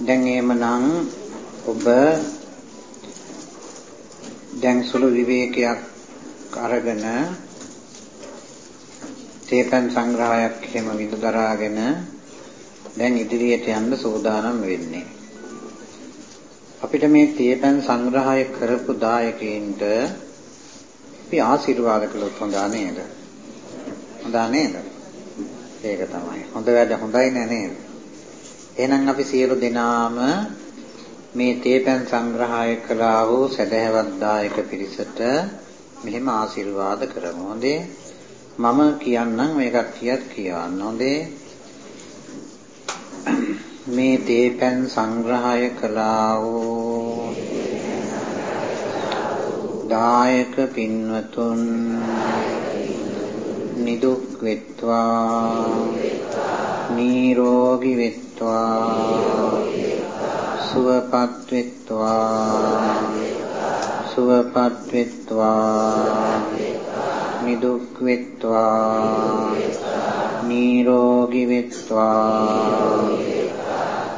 දැන් එහෙමනම් ඔබ දැන් සුළු විවේකයක් අරගෙන තේපන් සංග්‍රහයක් එහෙම විදුදරාගෙන දැන් ඉදිරියට යන්න සූදානම් වෙන්නේ. අපිට මේ තේපන් සංග්‍රහය කරපු දායකයින්ට අපි ආශිර්වාද කළොත් හොඳ නේද? හොඳ නේද? ඒක තමයි. හොඳ වැඩ හොඳයි නේද? එහෙනම් අපි සියලු දෙනාම මේ තේපැන් සංග්‍රහය කළා වූ සදහැවත් දායක පිරිසට මෙහෙම ආශිර්වාද කරමු. හොඳේ. මම කියන්නම් මේකක් කියත් කියවන්න. හොඳේ. මේ තේපැන් සංග්‍රහය කළා වූ දායක පින්වතුන් නිදුක් වෙත්වා නිරෝගී වෙත්වා සුවපත් වෙත්වා සුවපත් වෙත්වා නිදුක් වෙත්වා නිරෝගී වෙත්වා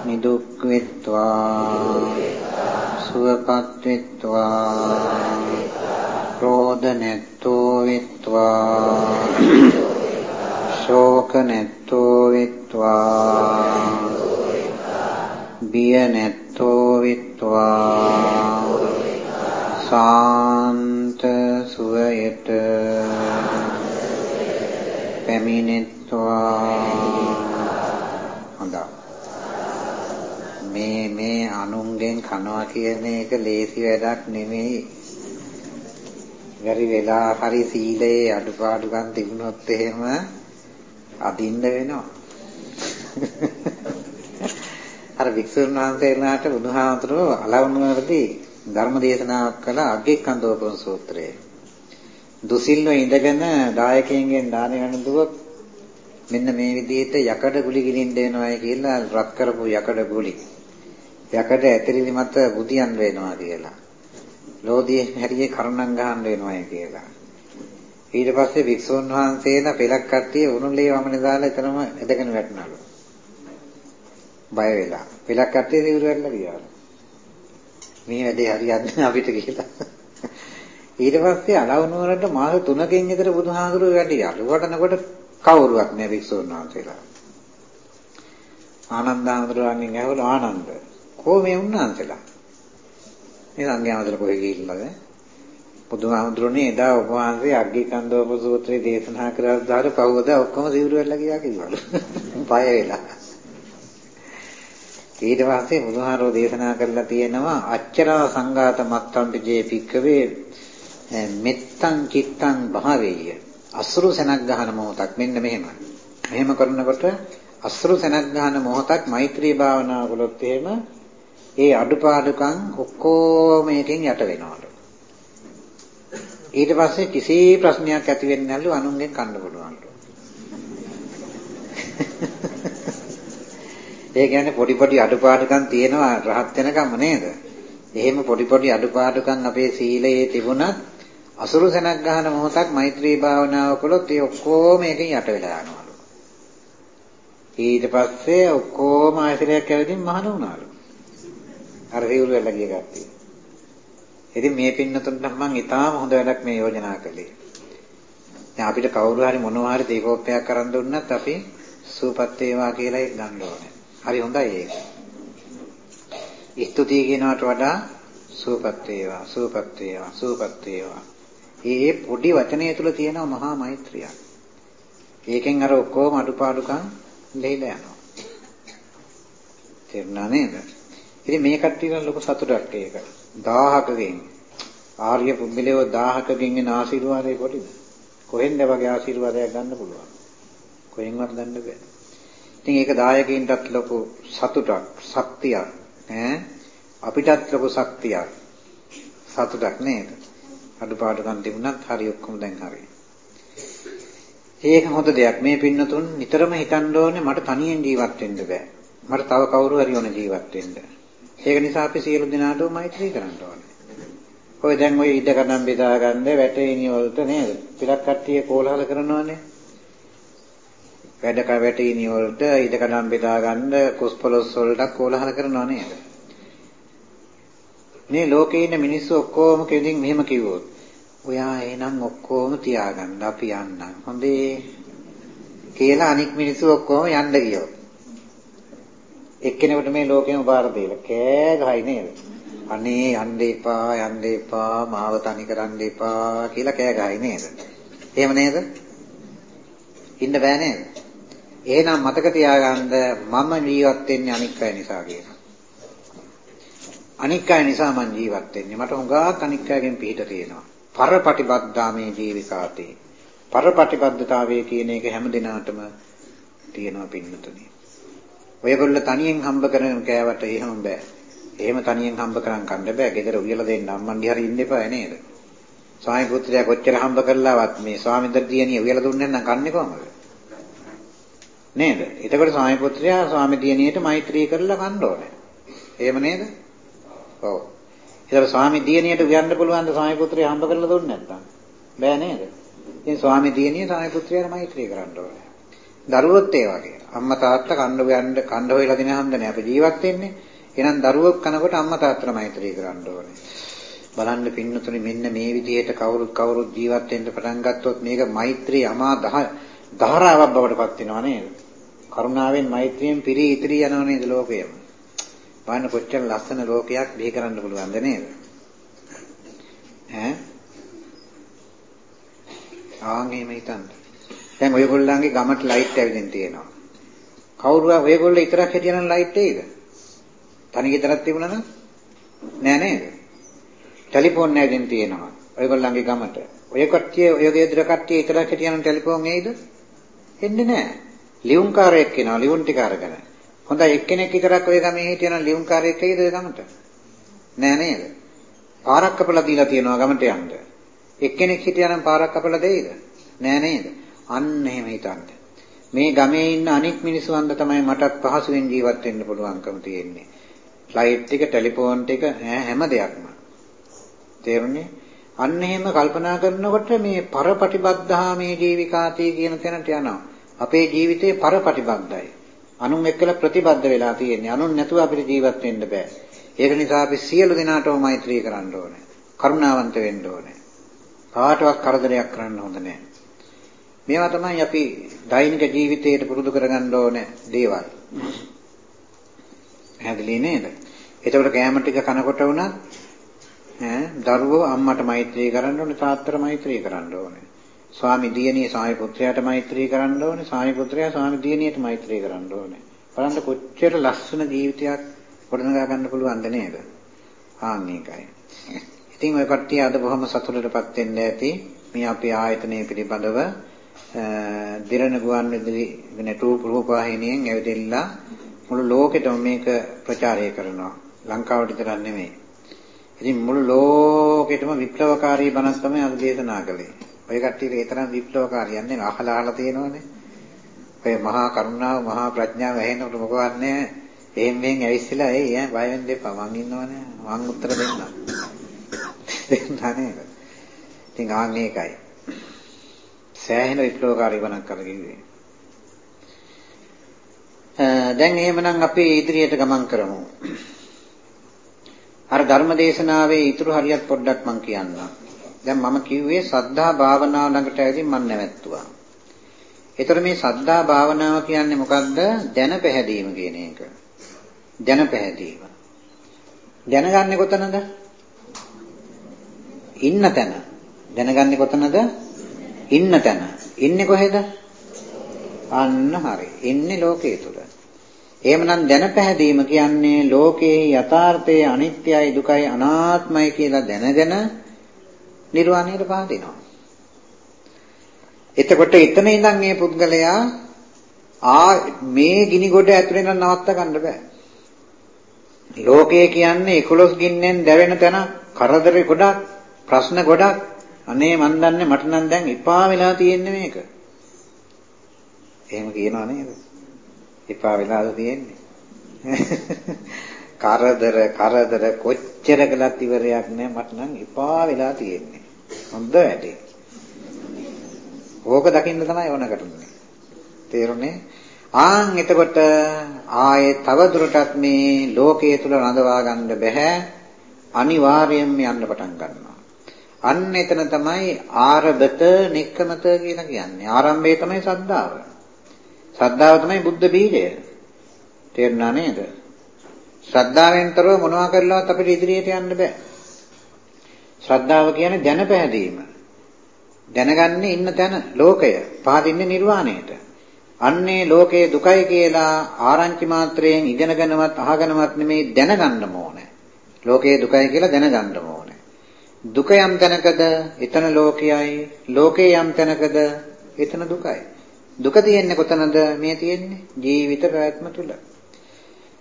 නිදුක් වෙත්වා සුවපත් වෙත්වා ක්‍රෝධ නැත්තෝ වෙත්වා ශෝක නැත්තෝ වෙත්වා බිය නැත්තෝ වෙත්වා සාන්ත සුවයට පැමිණෙත්වා। හොඳයි මේ මේ අනුන්ගෙන් කනවා කියන එක ලේසි වැඩක් නෙමෙයි. ගරි වෙලා හරි සීලේ අඩුපාඩුකම් තිබුණොත් එහෙම අදින්න වෙනවා. අර වික්ෂුන් වහන්සේලාට බුදුහාමතුරෝ අලවුණවලදී ධර්ම දේශනාවක් කළ අග්ගිකන්දෝපන සූත්‍රය. දුසිල්ව ඉඳගෙන දායකයන්ගෙන් දාන ගන්න දුවොත් මෙන්න මේ විදිහට යකඩ ගුලි ගිනින්න වෙනවායි කියලා රත් කරපු යකඩ ගුලි. යකඩ ඇතිරිලි මත බුදියන් වෙනවා කියලා. ලෝධියේ හැරියේ කරුණම් ගහන්න වෙනවායි කියලා. ඊට පස්සේ වික්ෂුන් වහන්සේලා පෙලක් කට්ටිය උණුලේ වමනේ දාලා එතනම එදගෙන වැටුණලු. බය වෙලා. පෙලක් කට්ටිය සිවුරු වැටලා ගියාලු. මේ වැඩේ හරියන්නේ අපිට කියලා. ඊට පස්සේ අලවුනුවරට මාස 3කින් විතර බුදුහාඳුරුවෝ වැඩියාලු. වටනකොට කවුරුවක් නෑ වික්ෂුන් වහන්සේලා. ආනන්ද හාමුදුරුවන්ගෙන් ඇහුවා ආනන්ද කොහොම මේ උන්වහන්සේලා? මේ සංඝයාමතර කොහෙ ගිහිල්ලාද? බුදුහාමුදුරනේ එදා ඔබ වහන්සේ අග්ගිකන්දෝප සූත්‍රය දේශනා කරලා දාර පහවද ඔක්කොම සිවුරු වෙලා ගියා කිව්වලු. පය වෙලා. ඊට පස්සේ බුදුහාරෝ දේශනා කරලා තියෙනවා අච්චරා සංඝාත මත්තන්ට ජේ පික්කවේ මෙත්තං චිත්තං භාවේය. අසුරු සෙනක් ගහන මොහොතක් මෙන්න මෙහෙම. මෙහෙම කරනකොට අසුරු සෙනක් ගහන මොහොතක් මෛත්‍රී භාවනාව කළොත් එහෙම ඒ අඩුපාඩුකම් ඔක්කොම එකෙන් යට වෙනවලු. ඊට පස්සේ කිසි ප්‍රශ්නයක් ඇති වෙන්නේ නැල්ලු අනුන්ගෙන් කන්න පුළුවන්ලු. ඒ කියන්නේ පොඩි පොඩි අඩුපාඩුකම් තියෙනවා රහත් වෙනකම් නේද? එහෙම පොඩි පොඩි අඩුපාඩුකම් අපේ සීලයේ තිබුණත් අසුරු සෙනක් ගහන මොහොතක් මෛත්‍රී භාවනාව කළොත් ඒ ඔක්කොම එකෙන් යට වෙලා යනවලු. ඊට පස්සේ ඔක්කොම ආයතනයක් ඇවිදින් මහාන වුණාලු. අර හිවුරු වෙලා ගිය කට්ටිය. ඉතින් මේ පින්නතුන්ට මම ඊටාම හොඳ වැඩක් මේ යෝජනා කළේ. දැන් අපිට කවුරු හරි මොනවා හරි දීපෝපයක් කරන් දුන්නත් අපි සූපත් වේවා කියලා ගන්න ඕනේ. හරි හොඳයි ඒක. ස්තුතිය කියනවට වඩා සූපත් වේවා සූපත් වේවා සූපත් වේවා. මේ පොඩි වචනය තුල තියෙන මහා මෛත්‍රියක්. ඒකෙන් අර ඔක්කොම අඩුපාඩුකම් ලෙයිලා යනවා. තේරුණා නේද? ඉතින් මේ කට්ටියට ලොකු සතුටක් ඒක. 1000කකින් ආර්ය පුද්ගලයව 1000කකින් එන ආශිර්වාදය කොටිද? කොහෙන්ද වගේ ආශිර්වාදයක් ගන්න පුළුවන්? කොහෙන්වත් ගන්න බෑ. ඉතින් ඒක දායකයින්ටත් ලොකු සතුටක්, ශක්තියක් ඈ අපිටත් ලොකු ශක්තියක්. සතුටක් නේද? අඩුපාඩුකම් තිබුණත් හරි ඔක්කොම දැන් හරි. ඒක හොඳ දෙයක්. මේ පින්නතුන් නිතරම හිතන්න ඕනේ මට තනියෙන් ජීවත් වෙන්න බෑ. මට තව කවුරු හරි ඕනේ ජීවත් වෙන්න. ඒක නිසා අපි සියලු දෙනාටම මෛත්‍රී කරන්න ඕනේ. ඔය දැන් ඔය ඉඩ කඩම් බෙදා ගන්න වැටේනි වලට නේද? පිටක් කට්ටිය කෝලහල කරනවානේ. වැඩ කැවැටීනි වලට ඉඩකඩම් බෙදා ගන්න කුස්පලොස් වලට කෝලහල කරනව නේද? මේ ලෝකේ ඉන්න මිනිස්සු ඔක්කොම කෙලින් මෙහෙම කිව්වොත් ඔයා එහෙනම් ඔක්කොම තියාගන්න අපි යන්නම්. හොඳේ කියලා අනික් මිනිස්සු ඔක්කොම යන්න ගියෝ. එක්කෙනෙකුට මේ ලෝකෙම බාර දීලා කෑ ගහයි නේද? අනේ යන්න එපා යන්න එපා මාව තනි කරන්න එපා කියලා කෑ ගහයි නේද? එහෙම නේද? ඉන්න බෑ නේද? එහෙනම් මතක තියාගන්න මම ජීවත් වෙන්නේ අනික් අය නිසා කියලා. අනික් අය නිසා මම ජීවත් වෙන්නේ. මට හුඟක් අනික් අයගෙන් පිහිට තියෙනවා. පරපටිබද්ධාමේ ජීවිකාතේ. පරපටිබද්ධතාවය කියන එක හැම දිනාටම තියෙනවා පින්නතුනේ. ඔයගොල්ලෝ තනියෙන් හම්බ කරගෙන කෑවට එහෙම බෑ. එහෙම තනියෙන් හම්බ කරන් කන්න බෑ. ගෙදර උයලා දෙන්න අම්මන්ඩි හරි ඉන්න එපා නේද? ස්වාමි පුත්‍රයා කොච්චර හම්බ කළාවත් මේ ස්වාමින්දර දියණිය උයලා දුන්නේ නැත්නම් කන්නේ කොහමද? නේද? එතකොට ස්වාමි පුත්‍රයා ස්වාමි දියණියට මෛත්‍රී කරලා කන්න ඕනේ. එහෙම නේද? ඔව්. ඒතර ස්වාමි දියණියට උයන්න පුළුවන් ද ස්වාමි පුත්‍රයා හම්බ කරලා දුන්නේ නැත්නම්? බෑ නේද? ඉතින් ස්වාමි දියණිය ස්වාමි පුත්‍රයාට මෛත්‍රී කරන්න ඕනේ. දරුවොත් ඒ වගේ. අම්මා තාත්තා කන්න යන්න කන්න හොයලා දින හන්දනේ අපි ජීවත් වෙන්නේ. එහෙනම් දරුවෝ කනකොට අම්මා තාත්තට මෛත්‍රී කරන්න ඕනේ. බලන්න පින්නතුනි මෙන්න මේ විදිහට කවුරුත් කවුරුත් ජීවත් වෙන්න පටන් ගත්තොත් මේක මෛත්‍රී අමා ධාරාවක් බවට පත් වෙනවා නේද? කරුණාවෙන් මෛත්‍රියෙන් පිරී ඉතිරි යනවා නේද ලෝකයම? බලන්න කොච්චර ලස්සන ලෝකයක් බිහි කරන්න පුළුවන්ද නේද? ඈ ආන් එහෙම හිතන්න. දැන් ඔයගොල්ලන්ගේ ගමට ලයිට් ඇවිදින් තියෙනවා. කවුරු හරි ඔයගොල්ලෝ විතරක් හිටියනම් ලයිට් එයිද? තනි ගෙදරක් තිබුණා නම් නෑ නේද? ටෙලිෆෝන් නැගින් තියෙනවා. ඔයගොල්ලන්ගේ ගමට. ඔය කට්ටිය ඔය ගෙදර කට්ටිය විතරක් හිටියනම් ටෙලිෆෝන් එයිද? එන්නේ නෑ. ලියුම්කාරයෙක් එනවා ලියුම් ටික අරගෙන. හොඳයි එක්කෙනෙක් විතරක් ඔය ගමේ හිටියනම් ලියුම්කාරයෙක් එයිද ඔය ගමට? නෑ නේද? පාරක් කපලා දීලා තියෙනවා ගමට යන්න. එක්කෙනෙක් හිටියනම් පාරක් කපලා දෙයිද? නෑ නේද? අන්න එහෙම හිතන්න. මේ ගමේ ඉන්න අනික් මිනිස්සුන්ද තමයි මටත් පහසුවෙන් ජීවත් වෙන්න පුළුවන්කම තියෙන්නේ. ෆ්ලයිට් එක, ටෙලිෆෝන් එක හැම දෙයක්ම. තේරුණේ? අන්න එහෙම කල්පනා කරනකොට මේ පරපටිබද්ධා මේ ජීවිකාතී කියන තැනට යනවා. අපේ ජීවිතේ පරපටිබද්ධයි. අනුන් එක්කලා ප්‍රතිබද්ධ වෙලා තියෙන්නේ. අනුන් නැතුව අපිට ජීවත් වෙන්න බෑ. ඒක නිසා අපි සියලු දෙනාටම මෛත්‍රී කරන්න ඕනේ. කරුණාවන්ත වෙන්න ඕනේ. කාටවත් කරදරයක් කරන්න හොඳ නෑ. මේවා තමයි අපි දෛනික ජීවිතයට පුරුදු කරගන්න ඕනේ දේවල්. පැහැදිලි නේද? එතකොට කෑම ටික කනකොට වුණත් ඈ දරුවෝ අම්මට මෛත්‍රී කරන්න ඕනේ තාත්තට මෛත්‍රී කරන්න ඕනේ. ස්වාමි දියණිය ස්වාමි පුත්‍රයාට මෛත්‍රී කරන්න ඕනේ. ස්වාමි පුත්‍රයා ස්වාමි දියණියට මෛත්‍රී කරන්න ඕනේ. බලන්න කොච්චර ලස්සන ජීවිතයක් ගොඩනගා ගන්න පුළුවන්ද නේද? ආන් මේකයි. ඉතින් ඔය කට්ටිය අද බොහොම සතුටටපත් වෙන්න ඇති මේ අපේ ආයතනය පිළිබඳව දිරණ ගුවන් විදුලි නැටු රූපවාහිනියෙන් ඇවිදilla මුළු ලෝකෙටම මේක ප්‍රචාරය කරනවා. ලංකාවට විතරක් නෙමෙයි. ඉතින් මුළු ලෝකෙටම විප්ලවකාරී බණක් තමයි අද දේශනා කළේ. ඔය කට්ටියට ඒ තරම් විප්ලවකාරියක් නෙමෙයි අහලා අහලා තියෙනවනේ. ඔය මහා කරුණාව මහා ප්‍රඥාව ඇහෙනකොට මොකවත් නැහැ. එහෙන් මෙහෙන් ඇවිස්සලා ඒ ඈ බය වෙන්න එපා මං ඉන්නවනේ මං උත්තර දෙන්නම්. දෙන්නා නේද? ඉතින් ආන් මේකයි. සෑහෙන විප්ලවකාරී වණක් කරගින්නේ. දැන් එහෙමනම් අපි ඉදිරියට ගමන් කරමු. අර ධර්මදේශනාවේ ඊතුරු හරියක් පොඩ්ඩක් මම කියන්නම්. දැන් මම කිව්වේ සද්ධා භාවනාව ළඟට ඇවිදින් මම නැවැත්තුවා. ඒතර මේ සද්ධා භාවනාව කියන්නේ මොකද්ද? දැන පැහැදීම කියන එක. දැන පැහැදීම. දැනගන්නේ කොතනද? ඉන්න තැන. දැනගන්නේ කොතනද? ඉන්න තැන. ඉන්නේ කොහෙද? අන්න හරි. ඉන්නේ ලෝකයේ තුල. එහෙමනම් දැන පැහැදීම කියන්නේ ලෝකයේ යථාර්ථය අනිත්‍යයි දුකයි අනාත්මයි කියලා දැනගෙන නිර්වාණයට පහදිනවා. එතකොට එතන ඉඳන් මේ පුද්ගලයා ආ මේ ගිනි ගොඩ ඇතුලේ නම් නවත්ත ගන්න බෑ. ලෝකය කියන්නේ 11 ගින්නෙන් දැවෙන තැන කරදර ගොඩක් ප්‍රශ්න ගොඩක් අනේ මන් දන්නේ මට නම් දැන් එපා වෙලා තියෙන්නේ මේක. එහෙම කියනවා නේද? එපා වෙලාද තියෙන්නේ. කරදර කරදර කොච්චර කළත් ඉවරයක් නෑ මට නම් එපා වෙලා තියෙන්නේ. හොඳ වැඩේ. ඕක දකින්න තමයි ඕන කටුනේ. තේරුණේ? ආන් එතකොට ආයේ තව දුරටත් මේ ලෝකයේ තුල රඳවා ගන්න බෑ. අනිවාර්යයෙන්ම යන්න පටන් ගන්නවා. අන්න එතන තමයි ආරබත නික්කමත කියලා කියන්නේ. ආරම්භය තමයි සද්ධාව. සද්ධාව තමයි බුද්ධ බීජය. තේරුණා නේද? ශ්‍රද්ධාවෙන්තරව මොනවා කරලවත් අපිට ඉදිරියට යන්න බෑ. ශ්‍රද්ධාව කියන්නේ දැන පැහැදීම. දැනගන්නේ ඉන්න තැන ලෝකය, පහදින්නේ නිර්වාණයට. අන්නේ ලෝකයේ දුකයි කියලා ආරංචි මාත්‍රයෙන් ඉගෙනගෙනවත් අහගෙනවත් නෙමෙයි දැනගන්න ඕනේ. ලෝකයේ දුකයි කියලා දැනගන්න ඕනේ. දුක යම් තැනකද එතන ලෝකයයි, ලෝකේ යම් තැනකද එතන දුකයි. දුක තියෙන්නේ කොතනද? මේ තියෙන්නේ ජීවිත ප්‍රයත්න තුල.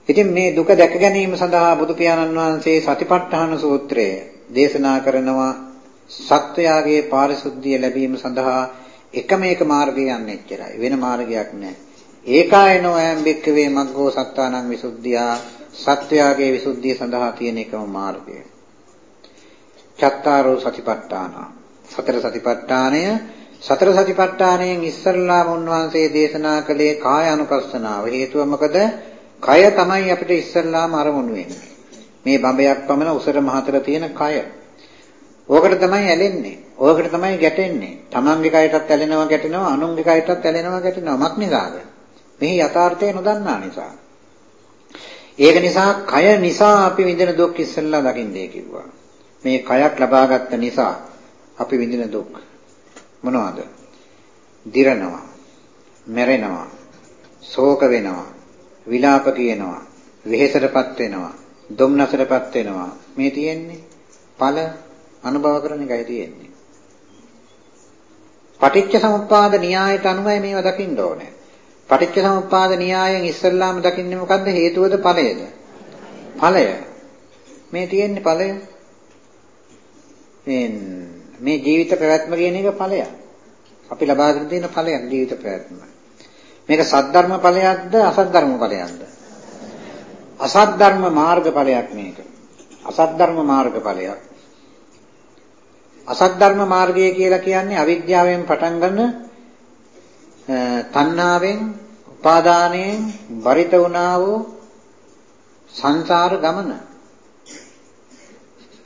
ඉතින් මේ දුක දැක ගැනීම සඳහා බුදු පියාණන් වහන්සේ සතිපට්ඨාන සූත්‍රය දේශනා කරනවා සත්වයාගේ පාරිශුද්ධිය ලැබීම සඳහා එකම එක මාර්ගය යන්නේ එච්චරයි. වෙන මාර්ගයක් නැහැ. ඒකායනෝ අයම් බික්කවේ මග්ගෝ සත්තානං විසුද්ධියා සත්වයාගේ විසුද්ධිය සඳහා තියෙන එකම මාර්ගය. චත්තාරෝ සතිපට්ඨාන. සතර සතිපට්ඨානය සතර සතිපට්ඨානයෙන් ඉස්සල්ලාම උන්වහන්සේ දේශනා කළේ කාය අනුපස්සනාව. හේතුව මොකද? කය තමයි අපිට ඉස්සල්ලාම අරමුණු වෙන්නේ. මේ බඹයක් පමණ උසර මහතර තියෙන කය. ඕකට තමයි ඇලෙන්නේ. ඕකට තමයි ගැටෙන්නේ. තමන්ගේ කයටත් ඇලෙනවා ගැටෙනවා, අනුන්ගේ කයටත් ඇලෙනවා ගැටෙනවා. මක් නිසාද? මේ යථාර්ථය නොදන්නා නිසා. ඒක නිසා කය නිසා අපි විඳින දුක් ඉස්සෙල්ලා දකින්නේ කිව්වා. මේ කයක් ලබාගත්ත නිසා අපි විඳින දුක් මොනවද? දිරනවා, මැරෙනවා, ශෝක වෙනවා, විලාප කියනවා, වෙහෙසටපත් වෙනවා, දුම්නසටපත් වෙනවා. මේ තියෙන්නේ ඵල අනුභව කරන එකයි තියෙන්නේ. පටිච්ච සමුප්පාද න්‍යායට අනුවයි මේවා දකින්න ඕනේ. පටිච්ච සමුප්පාද න්‍යායෙන් ඉස්සල්ලාම දකින්නේ මොකද්ද? හේතුවද ඵලයද? ඵලය. මේ තියෙන්නේ ඵලය. මේ මේ ජීවිත පැවැත්ම කියන එක ඵලයක්. අපි ලබා ගන්න තියෙන ඵලයක් ජීවිත පැවැත්ම. මේක සද්ධර්ම ඵලයක්ද අසද්ධර්ම ඵලයක්ද? අසද්ධර්ම මාර්ග ඵලයක් මේක. අසද්ධර්ම මාර්ග ඵලයක්. අසත් ධර්ම මාර්ගය කියලා කියන්නේ අවිද්‍යාවෙන් පටන් ගන්න තණ්හාවෙන් උපාදානයෙන් බරිත වුණා වූ සංසාර ගමන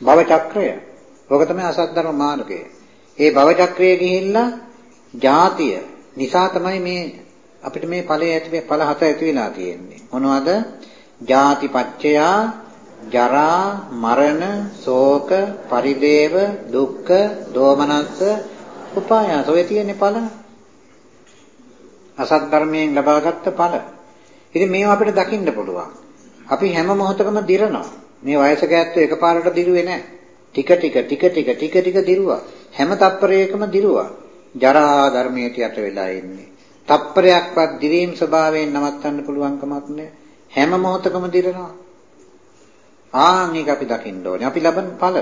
භව චක්‍රය. ඔක තමයි අසත් ධර්ම මාර්ගය. ඒ භව චක්‍රයේ ගිහිල්ලා ජාතිය නිසා තමයි මේ අපිට මේ ඵලය ඇති ඵල හත ඇති වෙලා තියෙන්නේ. මොනවද? ජාති පච්චයා ජරා මරණ ශෝක පරිදේව දුක්ඛ දෝමනස්ස උපායාස ඔය තියෙන්නේ ඵල අසත් ධර්මයෙන් ලබාගත් ඵල ඉතින් මේවා අපිට දකින්න පුළුවන් අපි හැම මොහොතකම දිරනවා මේ වයසක ඇත්තෝ එකපාරට දිරුවේ නැහැ ටික ටික ටික ටික ටික ටික දිරුවා හැම තප්පරයකම දිරුවා ජරා ධර්මයට යට වෙලා ඉන්නේ තප්පරයක්වත් දිරීම් ස්වභාවයෙන් නවත්තන්න පුළුවන් කමක් නැහැ හැම මොහොතකම දිරනවා ආන් ඒක අපි දකින්න ඕනේ. අපි ලබන ඵල.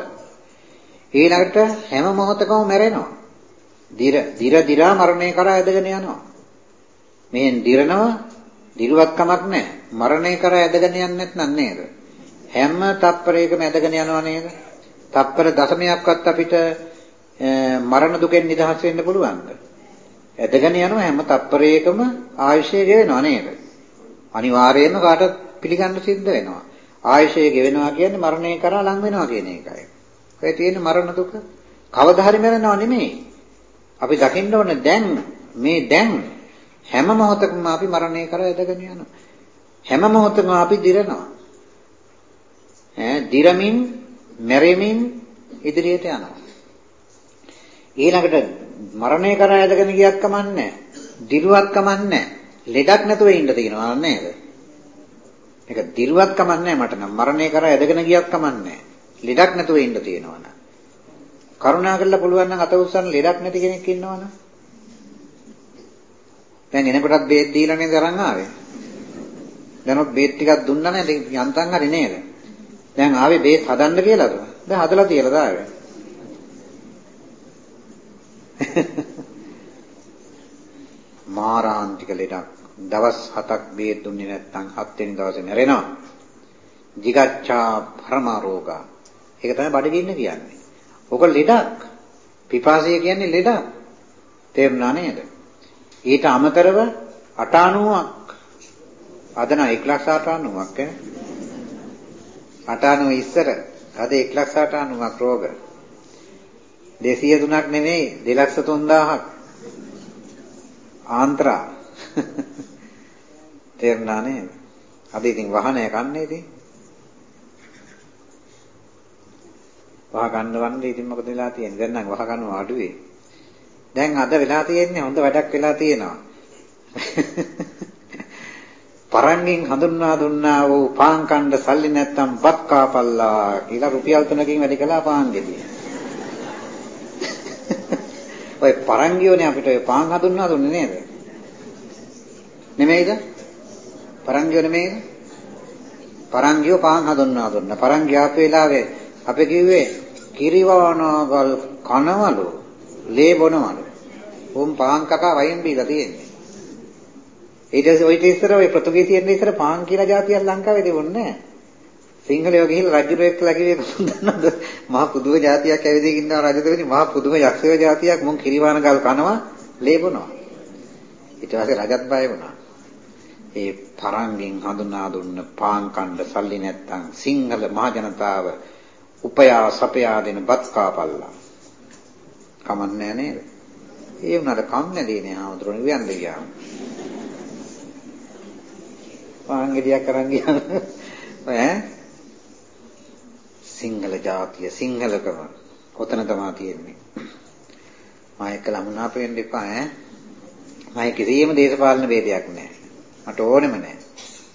ඊළඟට හැම මොහොතකම මැරෙනවා. දිර දිර දිරා මරණය කරා ඇදගෙන යනවා. මෙහෙන් දිරනවා දිරුවක් කමක් නැහැ. මරණය කරා ඇදගෙන යන්නේ නැත්නම් නේද? හැම තප්පරයකම ඇදගෙන යනවා නේද? තප්පර දශමයක්වත් අපිට මරණ දුකෙන් නිදහස් වෙන්න පුළුවන්ද? ඇදගෙන යනවා හැම තප්පරයකම ආයුෂය ගෙවෙනවා නේද? අනිවාර්යයෙන්ම කාටත් පිළිගන්න සිද්ධ වෙනවා. ආයශය ගෙවෙනවා කියන්නේ මරණය කරා ලං වෙනවා කියන එකයි. ඔය තියෙන මරණ දුක කවදා හරි මැරෙනව නෙමෙයි. අපි දකින්න ඕනේ දැන් මේ දැන් හැම මොහොතකම අපි මරණය කරා ඇදගෙන යනවා. හැම මොහොතකම අපි දිරනවා. ඈ දිරමින් මැරෙමින් ඉදිරියට යනවා. ඊළඟට මරණය කරා ඇදගෙන ගියක් කමන්නේ දිරුවක් කමන්නේ ලෙඩක් නැතුව ඉන්න තියෙනවා නේද? මේක දිරුවක් කමන්නේ මට නම්. මරණය කරා ඇදගෙන ගියක් කමන්නේ ලෙඩක් නැතුව ඉන්න තියෙනවනම් කරුණා කරලා පුළුවන් නම් අත උස්සන්න ලෙඩක් නැති කෙනෙක් ඉන්නවනම් දැන් එනකොටත් බේත් දීලා නේද අරන් ආවේ? දැනොත් බේත් ටිකක් දුන්නා නේද? යන්තම් හරි නේද? දැන් ආවේ බේත් හදන්න කියලාද දැන් හදලා තියලා දාවේ මාරාන්තික ලෙඩක් දවස් 7ක් බේත් දුන්නේ නැත්නම් හත් වෙනි දවසේ මැරෙනවා. jigaccha parama roga. ඒක තමයි බඩගින්න කියන්නේ. ඔක ලෙඩක්. පිපාසය කියන්නේ ලෙඩක්. තේරුණා නේද? ඊට අමතරව 890ක් අද නම් 1,90ක් ඈ 890 ඉස්සර අද 1,90ක් රෝග. 203ක් නෙමෙයි 2,3000ක් ආන්ත්‍රා. තේරුණා නේද? අද ඉතින් වාහනය කන්නේ ඉතින්. වහ ගන්න වන්නේ ඉතින් මොකද වෙලා තියෙන්නේ? දැන් නම් වහ ගන්නවා අඩුවේ. දැන් අද වෙලා තියෙන්නේ හොඳ වැඩක් වෙලා තියෙනවා. පරංගින් හඳුන්වා දුන්නා වූ පාන් කණ්ඩ සල්ලි නැත්තම් බත් කාපල්ලා කියලා රුපියල් 3කින් වැඩි කළා පාන් ගෙඩිය. ඔය පරංගියෝනේ අපිට ඔය පාන් හඳුන්වා දුන්නේ නේද? නෙමෙයිද? පරංගියෝ නෙමෙයිද? පරංගියෝ පාන් හඳුන්වා දුන්නා. පරංගිය ආපු වෙලාවේ අපි කිව්වේ කිරිවානගල් කනවලු, ලේ බොනවලු. උන් පාන් කකා වයින් බීලා තියෙන්නේ. ඊට පස්සේ ඔය ඉතින් ඔය පෘතුගීසියෙන් ඉස්සර පාන් කියලා જાතියක් ලංකාවේ තිබුණේ නැහැ. සිංහලයෝ ගිහිල්ලා රජුරෝ එක්කලා කිව්වේ කොහොමද? මහා පුදුම જાතියක් ඇවිදගෙන ඉන්නවා රජදෙවනි මහා පුදුම යක්ෂයෝ જાතියක් මුන් කිරිවාන ගල් කනවා ලේබනවා. ඊට පස්සේ රජත් බය වුණා. ඒ තරංගෙන් හඳුනා දුන්න පාන් කණ්ඩ සල්ලි නැත්තම් සිංහල මහ ජනතාව උපයා සපයා දෙන බත් කාපල්ලා. කමන්නේ නේද? ඒ වුණාට කම් නැදී නේ ආමතුරුනේ වියන්ද ගියාම. පාන් ගෙඩියක් අරන් ගියාම ඈ සිංහල ජාතිය සිංහලකම කොතන තමයි තියෙන්නේ? මම එක්ක ලමුනාප වෙන්න එපා ඈ. මම කිසියම් දේශපාලන ભેදයක් නැහැ මට ඕනෙම නැහැ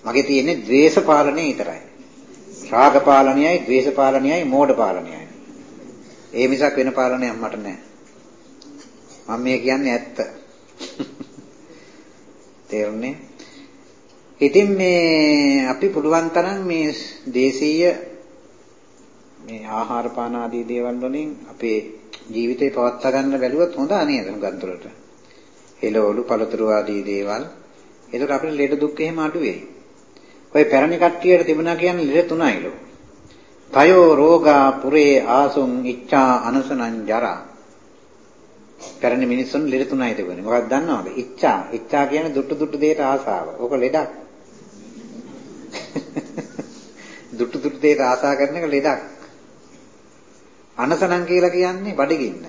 මගේ තියෙන්නේ ද්වේෂ පාලනය විතරයි. රාග පාලනයයි ද්වේෂ පාලනයයි මෝඩ පාලනයයි ඒ මිසක් වෙන පාලනයක් මට නැහැ මම මේ කියන්නේ ඇත්ත. තේරුණේ? ඉතින් මේ අපි පුළුවන් තරම් මේ දේශීය මේ ආහාර පාන ආදී දේවල් වලින් අපේ ජීවිතේ පවත්වා ගන්න බැලුවොත් හොඳ නේද හුඟන්තරට. එළවලු පළතුරු ආදී දේවල්. ඒකට අපිට ලෙඩ දුක් එහෙම අඩු වෙයි. ඔය පැරණි කට්ටියට තිබුණා කියන්නේ ලෙඩ තුනයිලු. තයෝ රෝගා පුරේ ආසුං ඉච්ඡා අනසනං ජරා. පැරණි මිනිස්සුන් ලෙඩ තුනයි තිබුණේ. මොකක්ද දන්නවද? ඉච්ඡා. ඉච්ඡා කියන්නේ දුට්ටු දුට්ටු දෙයට ආසාව. ඕක ලෙඩක්. දුටු දුටු දෙයට ආසා කරන එක ලෙඩක්. අනසනම් කියලා කියන්නේ බඩගින්න.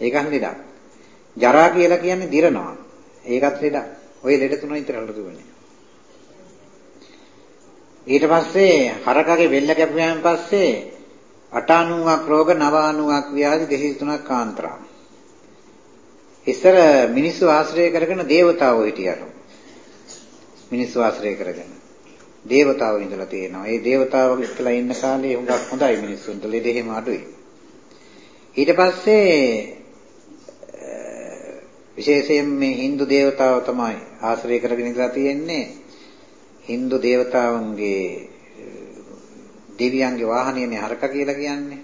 ඒකත් ලෙඩක්. ජරා කියලා කියන්නේ දිරනවා. ඒකත් ලෙඩක්. ওই ලෙඩ තුන විතරලු දුවන්නේ. ඊට පස්සේ හරකගේ බෙල්ල කැපුවාන් පස්සේ 98ක් රෝග 93ක් ව්‍යාධි 203ක් කාන්තරා. ඉස්සර මිනිස්සු ආශ්‍රය කරගෙන දේවතාවෝ හිටියලු. මිනිස්සු ආශ්‍රය කරගෙන. දේවතාවෝ ඉඳලා තියෙනවා. ඒ දේවතාවෝ ඉස්සලා ඉන්න කාලේ හුඟක් හොඳයි මිනිස්සුන්ට ලෙඩ එහෙම අඩුයි. ඊට පස්සේ විශේෂයෙන් මේ Hindu දේවතාව තමයි ආශ්‍රය කරගෙන ඉඳලා තියෙන්නේ. Hindu දේවතාවුන්ගේ දෙවියන්ගේ වාහනයනේ හරක කියලා කියන්නේ.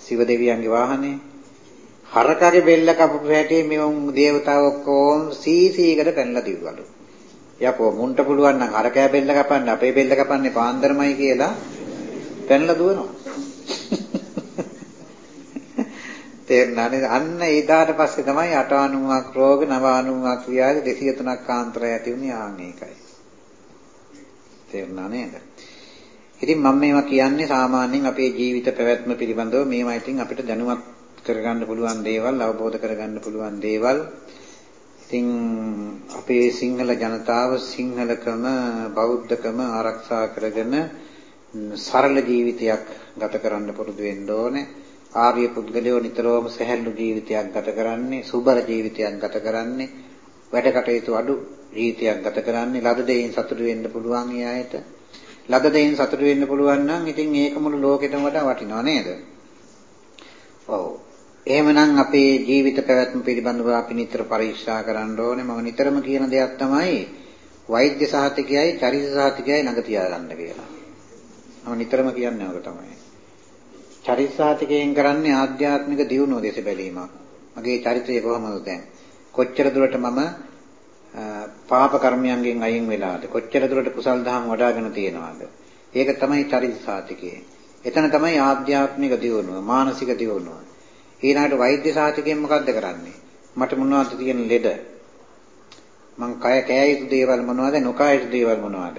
සිව දෙවියන්ගේ වාහනේ. හරකගේ බෙල්ල කපපු හැටි මේ දේවතාවෝ ඔක්කොම සීසීකට පැනලා දිව්වලු. යකෝ මුන්ට පුළුවන් නම් අර කෑ බෙල්ල කපන්න අපේ බෙල්ල කපන්නේ පාන්දරමයි කියලා පැනලා දුවනවා. තේරුණා නේද? අන්න ඊදාට පස්සේ තමයි 89ක් රෝග 99ක් ව්‍යාධි 203ක් කාන්තරය ඇති වුණේ ආන් ඒකයි. තේරුණා නේද? ඉතින් මම මේවා කියන්නේ සාමාන්‍යයෙන් අපේ ජීවිත පැවැත්ම පිළිබඳව මේවා ඉතින් අපිට දැනුවත් කරගන්න පුළුවන් දේවල් අවබෝධ කරගන්න පුළුවන් දේවල් ඉතින් අපේ සිංහල ජනතාව සිංහලකම බෞද්ධකම ආරක්ෂා කරගෙන සරල ජීවිතයක් ගත කරන්න පුරුදු වෙන්න ඕනේ. ආර්ය පුද්ගලයෝ නිතරම සැහැල්ලු ජීවිතයක් ගත කරන්නේ, සුබර ජීවිතයක් ගත කරන්නේ, වැඩ කටයුතු අඩු ජීවිතයක් ගත කරන්නේ, ලද දෙයින් සතුටු වෙන්න පුළුවන් ඒ අයට. ලද දෙයින් සතුටු වෙන්න පුළුවන් නම් ඉතින් ඒක මුළු ලෝකෙටම වඩා වටිනවා නේද? ඔව්. එහෙමනම් අපේ ජීවිත පැවැත්ම පිළිබඳව අපි නිතර පරීක්ෂා කරන්න ඕනේ. මම නිතරම කියන දෙයක් තමයි වෛද්‍ය සහතිකයයි චරිත සහතිකයයි ළඟ තියාගන්න කියලා. මම නිතරම කියන්නේ ඔක තමයි. චරිත සහතිකයෙන් කරන්නේ ආධ්‍යාත්මික දියුණුව දෙස බැලීමක්. මගේ චරිතය කොහොමද දැන්? කොච්චර දුරට මම පාප කර්මයන්ගෙන් අයින් වෙලාද? කොච්චර දුරට කුසල් දහම් වඩ아가න තියනවාද? ඒක තමයි චරිත සහතිකය. එතන තමයි ආධ්‍යාත්මික දියුණුව, මානසික දියුණුව. ඊළඟට වෛද්‍ය සාතිකයෙන් මොකද්ද කරන්නේ? මට මොනවද තියෙන ලෙඩ? මං කය කෑ යුතු දේවල් මොනවද? නොකා යුතු දේවල් මොනවද?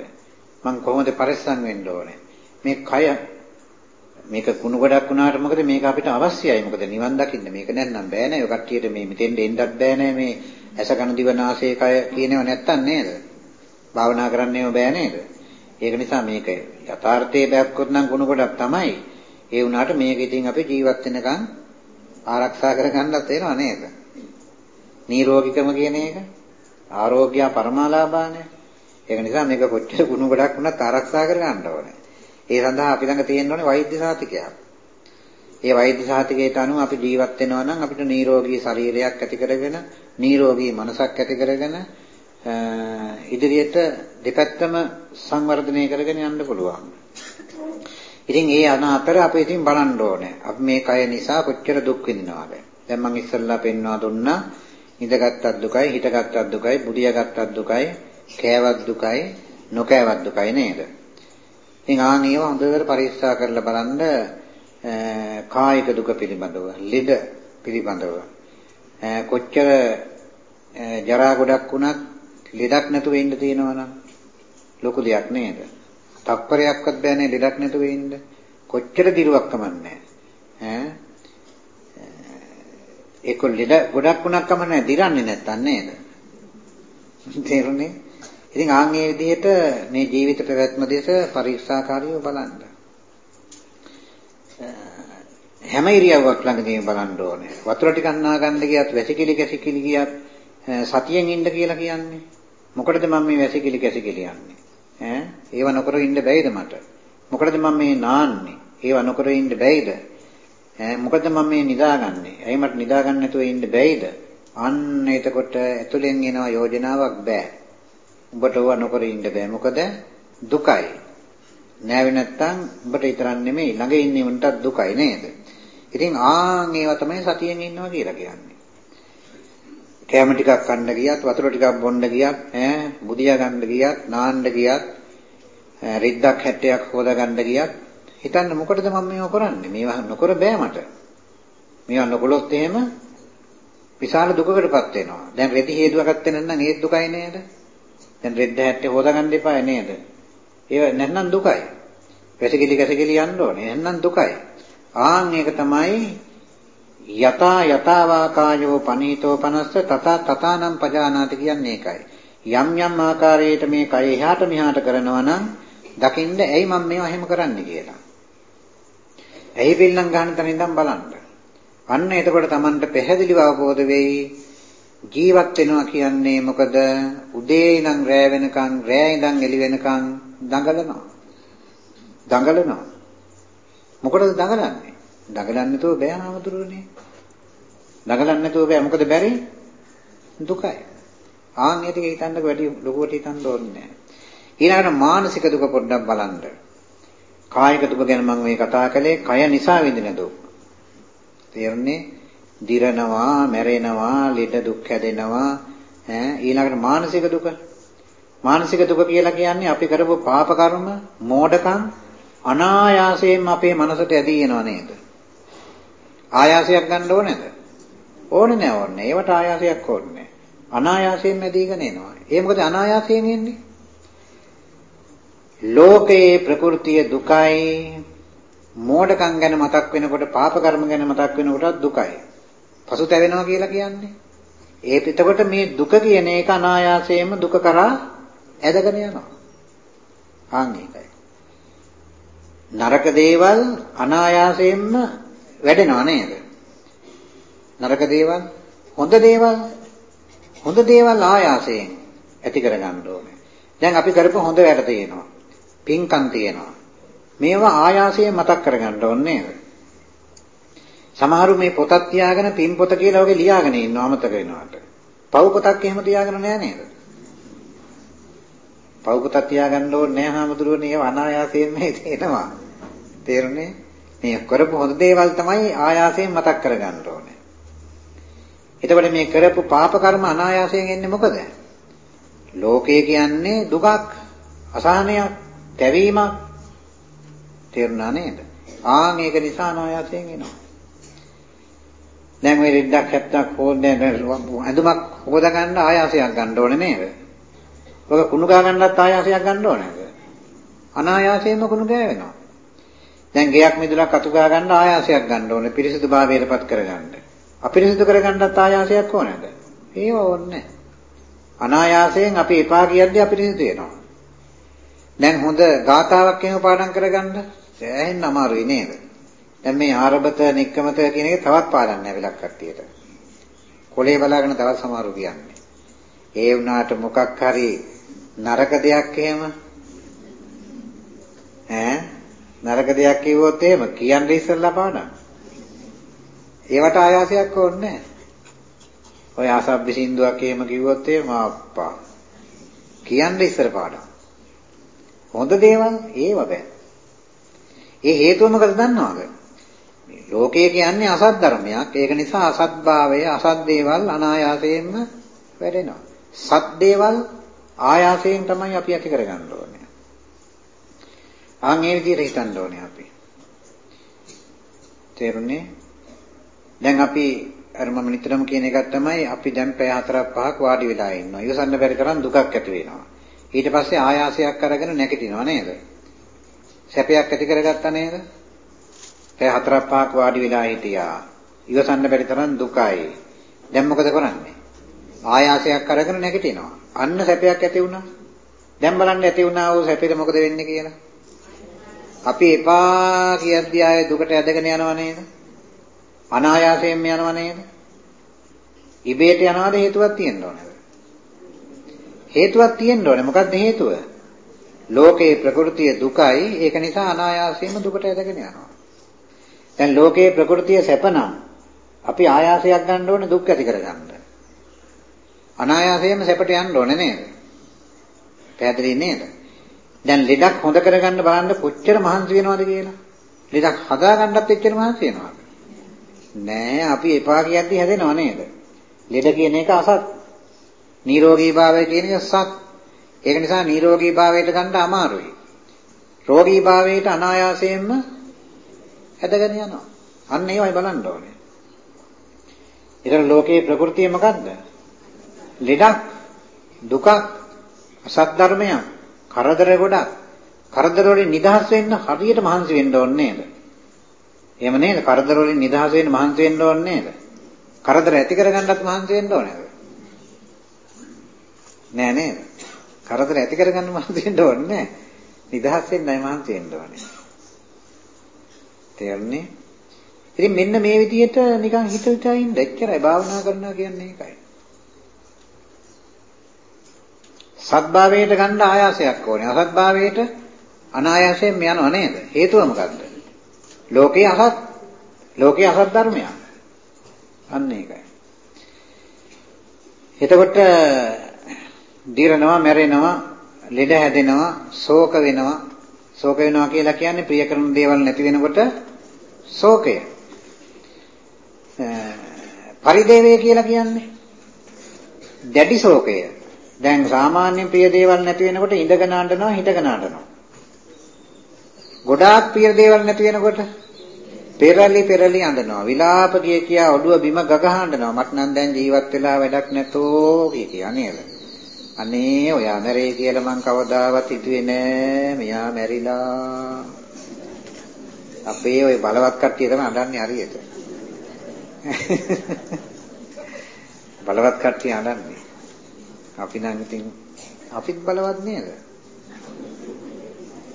මං කොහොමද පරිස්සම් වෙන්න ඕනේ? මේ කය මේක කුණු ගොඩක් වුණාට මොකද? මේක අපිට අවශ්‍යයි. මොකද නිවන් දකින්න මේක නැත්නම් බෑ නෑ. ඔය කට්ටියට මේ මෙතෙන්ට එන්නත් බෑ නෑ. මේ ඇස කන දිව නාසය කය කියනව නැත්තම් නේද? භාවනා කරන්නේම බෑ නේද? ඒක නිසා මේක යථාර්ථයේ බැක්කොත් නම් කුණු ගොඩක් තමයි. ඒ වුණාට මේක ඉතින් අපි ජීවත් වෙනකන් ආරක්ෂා කරගන්නත් වෙනවා නේද නිරෝගිකම කියන එක ආරෝග්‍ය පරමාලාභානේ. ඒක නිසා මේක කොච්චර ගුණ ගොඩක් වුණත් ආරක්ෂා කර ගන්න ඕනේ. ඒ සඳහා අපි ළඟ තියෙන්න ඕනේ වෛද්‍ය සාතිකයක්. ඒ වෛද්‍ය සාතිකයට අනුව අපි ජීවත් වෙනවා නම් අපිට නිරෝගී ශරීරයක් ඇති කරගෙන, නිරෝගී මනසක් ඇති කරගෙන ඉදිරියට දෙපැත්තම සංවර්ධනය කරගෙන යන්න පුළුවන්. ඉතින් ඒ අන අතර අපි ඉතින් බලන්න ඕනේ. අපි මේ කය නිසා කොච්චර දුක් විඳිනවද? දැන් මම ඉස්සල්ලා පෙන්වා දුන්නා ඉඳගත්තත් දුකයි, හිටගත්තත් දුකයි, බුදියාගත්තත් දුකයි, කෑවත් දුකයි, නොකෑවත් දුකයි නේද? ඉතින් ආන් ඒව හොඳට පරීක්ෂා කරලා බලන්න කායික දුක පිළිබඳව, ලෙඩ පිළිබඳව කොච්චර ජරා ගොඩක් වුණත් ලෙඩක් නැතුව ඉන්න තියෙනවනම් ලොකු දෙයක් නේද? තප්පරයක්වත් බෑනේ ලෙඩක් නැතුව ඉන්න. කොච්චර දිරුවක් කමන්නේ ඈ ඒක ලෙඩ ගොඩක් වුණක් කමන්නේ දිරන්නේ නැත්තන් නේද? තේරුණේ? ඉතින් ආන් මේ විදිහට මේ ජීවිත පැවැත්ම දෙස පරීක්ෂාකාරීව බලන්න. හැම ඉරියව්වක් ළඟදීම බලන්න ඕනේ. වතුර ටිකක් නා ගන්න ගියත් වැසිකිලි කැසිකිලි ගියත් සතියෙන් ඉන්න කියලා කියන්නේ. මොකටද මම මේ වැසිකිලි කැසිකිලි යන්නේ? ඈ ඒව නොකර ඉන්න බැයිද මට? මොකටද මම මේ නාන්නේ? ඒව නොකර ඉන්න බැයිද? ඈ මොකද මම මේ නිදාගන්නේ? ඇයි මට නිදාගන්න නැතුව ඉන්න බැයිද? අන්න එතකොට ඇතුලෙන් එනවා යෝජනාවක් බෑ. උඹට ඕවා නොකර ඉන්න බෑ. මොකද දුකයි. නෑවේ නැත්තම් උඹට විතරක් නෙමෙයි ළඟ ඉන්නේ උන්ටත් දුකයි නේද? ඉතින් ආන් ඒවා තමයි සතියෙන් ඉන්නවා කියලා කියන්නේ. කැම ටිකක් කන්න ගියත් වතුර ටිකක් බොන්න ගියත් ඈ බුදියා ගන්න ගියත් නාන්න ගියත් රිද්දක් හැටයක් හොදා ගන්න ගියත් හිතන්න මොකටද මම මේව කරන්නේ? මේවා නොකර බෑ මට. මේවා නොකළොත් එහෙම විශාල දුකකටපත් වෙනවා. දැන් රෙදි හේතුවකට වෙනනම් ඒත් දුකයි නේද? දැන් රෙද්ද හැට්ටේ හොදාගන්න එපා නේද? ඒව නැත්නම් දුකයි. වැසකිලි කැසකිලි යන්න ඕනේ. නැත්නම් දුකයි. ආන් ඒක තමයි යතා යතාවාකායෝ පනීතෝ පනස්ස තත තතානම් පජානාති කියන්නේ ඒකයි. යම් යම් ආකාරයකට මේ කය එහාට මෙහාට කරනවා නම් දකින්න ඇයි මම මේවා එහෙම කරන්නේ කියලා. ඇයි පිල්ලම් ගන්න තැන ඉඳන් බලන්න. අන්න එතකොට Tamanට පැහැදිලිව අවබෝධ වෙයි ජීවත් වෙනවා කියන්නේ මොකද උදේ ඉඳන් රෑ වෙනකන් රෑ ඉඳන් එළි වෙනකන් දඟලනවා. දඟලනවා. මොකටද දඟලන්නේ? දඟලන්නේ නැතුව බෑ ආමතුරුනේ. දඟලන්නේ නැතුව බෑ මොකද බැරි? දුකයි. ආන් ඒ ටික හිතන්නක වැඩි ලොකුවට හිතන්න ඕනේ නැහැ. ඊළඟට මානසික දුක පොඩ්ඩක් බලන්න. කායික දුක ගැන මම මේ කතා කළේ කය නිසා විඳින දුක්. තේරුණේ? දිරනවා, මැරෙනවා, ලෙඩ දුක් හැදෙනවා, ඈ ඊළඟට මානසික දුක. මානසික දුක කියලා කියන්නේ අපි කරපු පාප කර්ම, මෝඩකම් අනායාසයෙන්ම අපේ මනසට ඇදී එනවා නේද? ආයාසයක් ගන්න ඕනේද? ඕනේ නෑ ඕනේ. ඒවට ආයාසයක් ඕනේ. අනායාසයෙන් ඇදීගෙන එනවා. ඒ මොකද අනායාසයෙන් එන්නේ? ලෝකයේ ප්‍රകൃතිය දුකයි මෝඩකම් ගැන මතක් වෙනකොට පාප කර්ම ගැන මතක් වෙනකොටත් දුකයි. පසුතැවෙනවා කියලා කියන්නේ. ඒත් එතකොට මේ දුක කියන එක අනායාසයෙන්ම දුක කරා ඇදගෙන යනවා. ආන් ඒකයි. නරක දේවල් අනායාසයෙන්ම වැඩෙනවා නේද? නරක දේවල් හොඳ දේවල් හොඳ දේවල් ආයාසයෙන් ඇති කරගන්න ඕනේ. දැන් අපි කරපු හොඳ වැඩ තියෙනවා. පින්කම් තියෙනවා. මේවා ආයාසයෙන් මතක් කරගන්න ඕනේ නේද? සමහරු මේ පොතක් තියාගෙන පින් පොත කියලා වගේ ලියාගෙන ඉන්නවා අමතක වෙනවාට. පව් පොතක් එහෙම තියාගෙන නෑ නේද? පව් පොතක් තියාගන්න ඕනේ නෑ හාමුදුරුවනේ ඒව අනායාසයෙන්ම එනවා. තේරුණේ? මේ කරපු හොඳ දේවල් තමයි ආයාසයෙන් මතක් කරගන්න ඕනේ. එතකොට මේ කරපු පාප කර්ම අනායාසයෙන් එන්නේ මොකද? ලෝකය කියන්නේ දුකක්, අසහනයක්, තැවීමක් තේරුණා නේද? ආන් ඒක නිසා අනායාසයෙන් එනවා. දැන් ওই රෙද්දක් හැත්තක් හොන්නේ ඇඳුමක් හොද ගන්න ආයාසයක් ගන්න ඕනේ නේද? ඔක කුණු ගා ගන්නත් ආයාසයක් ගන්න ඕනේද? අනායාසයෙන්ම කුණු ගෑවෙනවා. දැන් ගෙයක් මිදුලක් අතු ගා ගන්න ආයාසයක් ගන්න ඕනේ පිරිසිදු භාවයටපත් කරගන්න. අපිරිසිදු කරගන්නත් ආයාසයක් ඕනේද? ඒව ඕනේ අනායාසයෙන් අපි එපා කියද්දී අපිරිසිදු වෙනවා. දැන් හොඳ ගාතාවක් එහෙම පාඩම් කරගන්න සෑහෙන්න අමාරුයි නේද? දැන් මේ ආරබත නික්කමත කියන එක තවත් පාඩම් නැවිලක් කට්ටියට. කොලේ බලාගෙන තවත් සමහරු කියන්නේ. ඒ වුණාට මොකක් හරි නරක දෙයක් එහෙම ඈ නරක දෙයක් කිව්වොත් එහෙම කියන්න ඉස්සෙල්ලා පාඩම්. ඒවට ආයාසයක් ඕනේ නැහැ. ඔය අසබ්බි සින්දුවක් එහෙම කිව්වොත් එහෙම අප්පා. කියන්න ඉස්සර පාඩම්. හොඳ දේවල් ඒව බෑ. ඒ හේතුව මොකද දන්නවද? ලෝකය කියන්නේ අසත් ධර්මයක්. ඒක නිසා අසත්භාවය, අසත් දේවල් අනායාසයෙන්ම වැඩෙනවා. සත් දේවල් ආයාසයෙන් තමයි අපි ඇති කරගන්න ඕනේ. ආන් ඒ විදිහට හිතන්න ඕනේ අපි. තේරුණේ? දැන් අපි අර මම නිතරම කියන එකක් තමයි අපි දැන් පැය හතරක් පහක් වාඩි වෙලා ඉන්නවා. ඉවසන්න බැරි තරම් දුකක් ඇති වෙනවා. ඊට පස්සේ ආයාසයක් අරගෙන නැගිටිනවා නේද? සැපයක් ඇති කරගත්තා නේද? පැය හතරක් පහක් වාඩි වෙලා හිටියා. ඉවසන්න බැරි තරම් දුකයි. දැන් මොකද කරන්නේ? ආයාසයක් අරගෙන නැගිටිනවා. අන්න සැපයක් ඇති වුණා. දැන් බලන්න ඇති වුණා වූ සැපෙට මොකද වෙන්නේ කියලා. අපි එපා කියද්දී ආයේ දුකට ඇදගෙන යනව නේද? අනායාසයෙන්ම යනව නේද? ඉබේට යනවාද හේතුවක් තියෙන්න ඕනද? හේතුවක් තියෙන්න ඕනේ. මොකක්ද හේතුව? ලෝකේ ප්‍රകൃතිය දුකයි. ඒක නිසා අනායාසයෙන්ම දුකට ඇදගෙන යනවා. දැන් ලෝකේ ප්‍රകൃතිය සැපනම් අපි ආයාසයක් ගන්න ඕනේ දුක් ඇති කරගන්න. අනායාසයෙන්ම සැපට යන්න ඕනේ නේද? පැහැදිලි නේද? දැන් ලෙඩක් හොඳ කරගන්න බලන්න කොච්චර මහන්සි වෙනවද කියලා. ලෙඩක් හදාගන්නත් එච්චර මහන්සි වෙනවද? නෑ අපි එපා කියද්දි හැදෙනව නේද? ලෙඩ කියන එක අසත්. නිරෝගී භාවය කියන එක සත්. ඒක නිසා නිරෝගී භාවයට ගන්න අමාරුයි. රෝගී භාවයට අනායාසයෙන්ම හැදගෙන යනවා. අන්න ඒවයි බලන්න ඕනේ. ඒතර ලෝකයේ ප්‍රകൃතිය මොකද්ද? ලෙඩක්, දුකක්, අසත් ධර්මයක්, කරදර ගොඩක්. කරදර වලින් නිදහස් වෙන්න හරියට මහන්සි වෙන්න ඕනේ නේද? එහෙම නේද? කරදර වලින් නිදහස් වෙන්න මහන්සි වෙන්න ඕනේ නේද? කරදර ඇති කරගන්නත් මහන්සි වෙන්න ඕනේද? නෑ නේද? කරදර ඇති කරගන්න මහන්සි වෙන්න ඕනේ නෑ. නිදහස් වෙන්නයි මහන්සි වෙන්න ඕනේ. තේරුණේ? ඉතින් මෙන්න මේ විදිහට නිකන් හිත හිතා ඉන්න එච්චරයි භාවනා කරනවා කියන්නේ ඒකයි. සත්භාවයට ගන්න ආයාසයක් ඕනේ. අසත්භාවයට අනායාසයෙන් යනව නේද? හේතුව මොකද්ද? ලෝකේ අසත් ලෝකේ අසත් ධර්මයක්. අන්න ඒකයි. එතකොට දිරනවා, මැරෙනවා, ලෙඩ හැදෙනවා, ශෝක වෙනවා. ශෝක වෙනවා කියලා කියන්නේ ප්‍රිය කරන දේවල් නැති වෙනකොට ශෝකය. පරිදේවය කියලා කියන්නේ දැඩි ශෝකය. දැන් සාමාන්‍ය ප්‍රිය දේවල් නැති වෙනකොට ඉඳගෙන අඬනවා හිටගෙන අඬනවා. ගොඩාක් ප්‍රිය දේවල් නැති වෙනකොට පෙරලි පෙරලි අඬනවා. විලාප කිය කියා ඔළුව බිම ගගහ අඬනවා. මට නම් දැන් ජීවත් වෙලා වැඩක් නැතෝ කිය කියා නේද? අනේ ඔයා මැරේ කියලා මං කවදාවත් හිතුවේ නෑ. මෙයා මැරිලා. අපේ ওই බලවත් කට්ටිය තමයි අඬන්නේ හරියට. බලවත් කට්ටිය අඬන්නේ. අපි නම් ඉතින් අපිත් බලවත් නේද?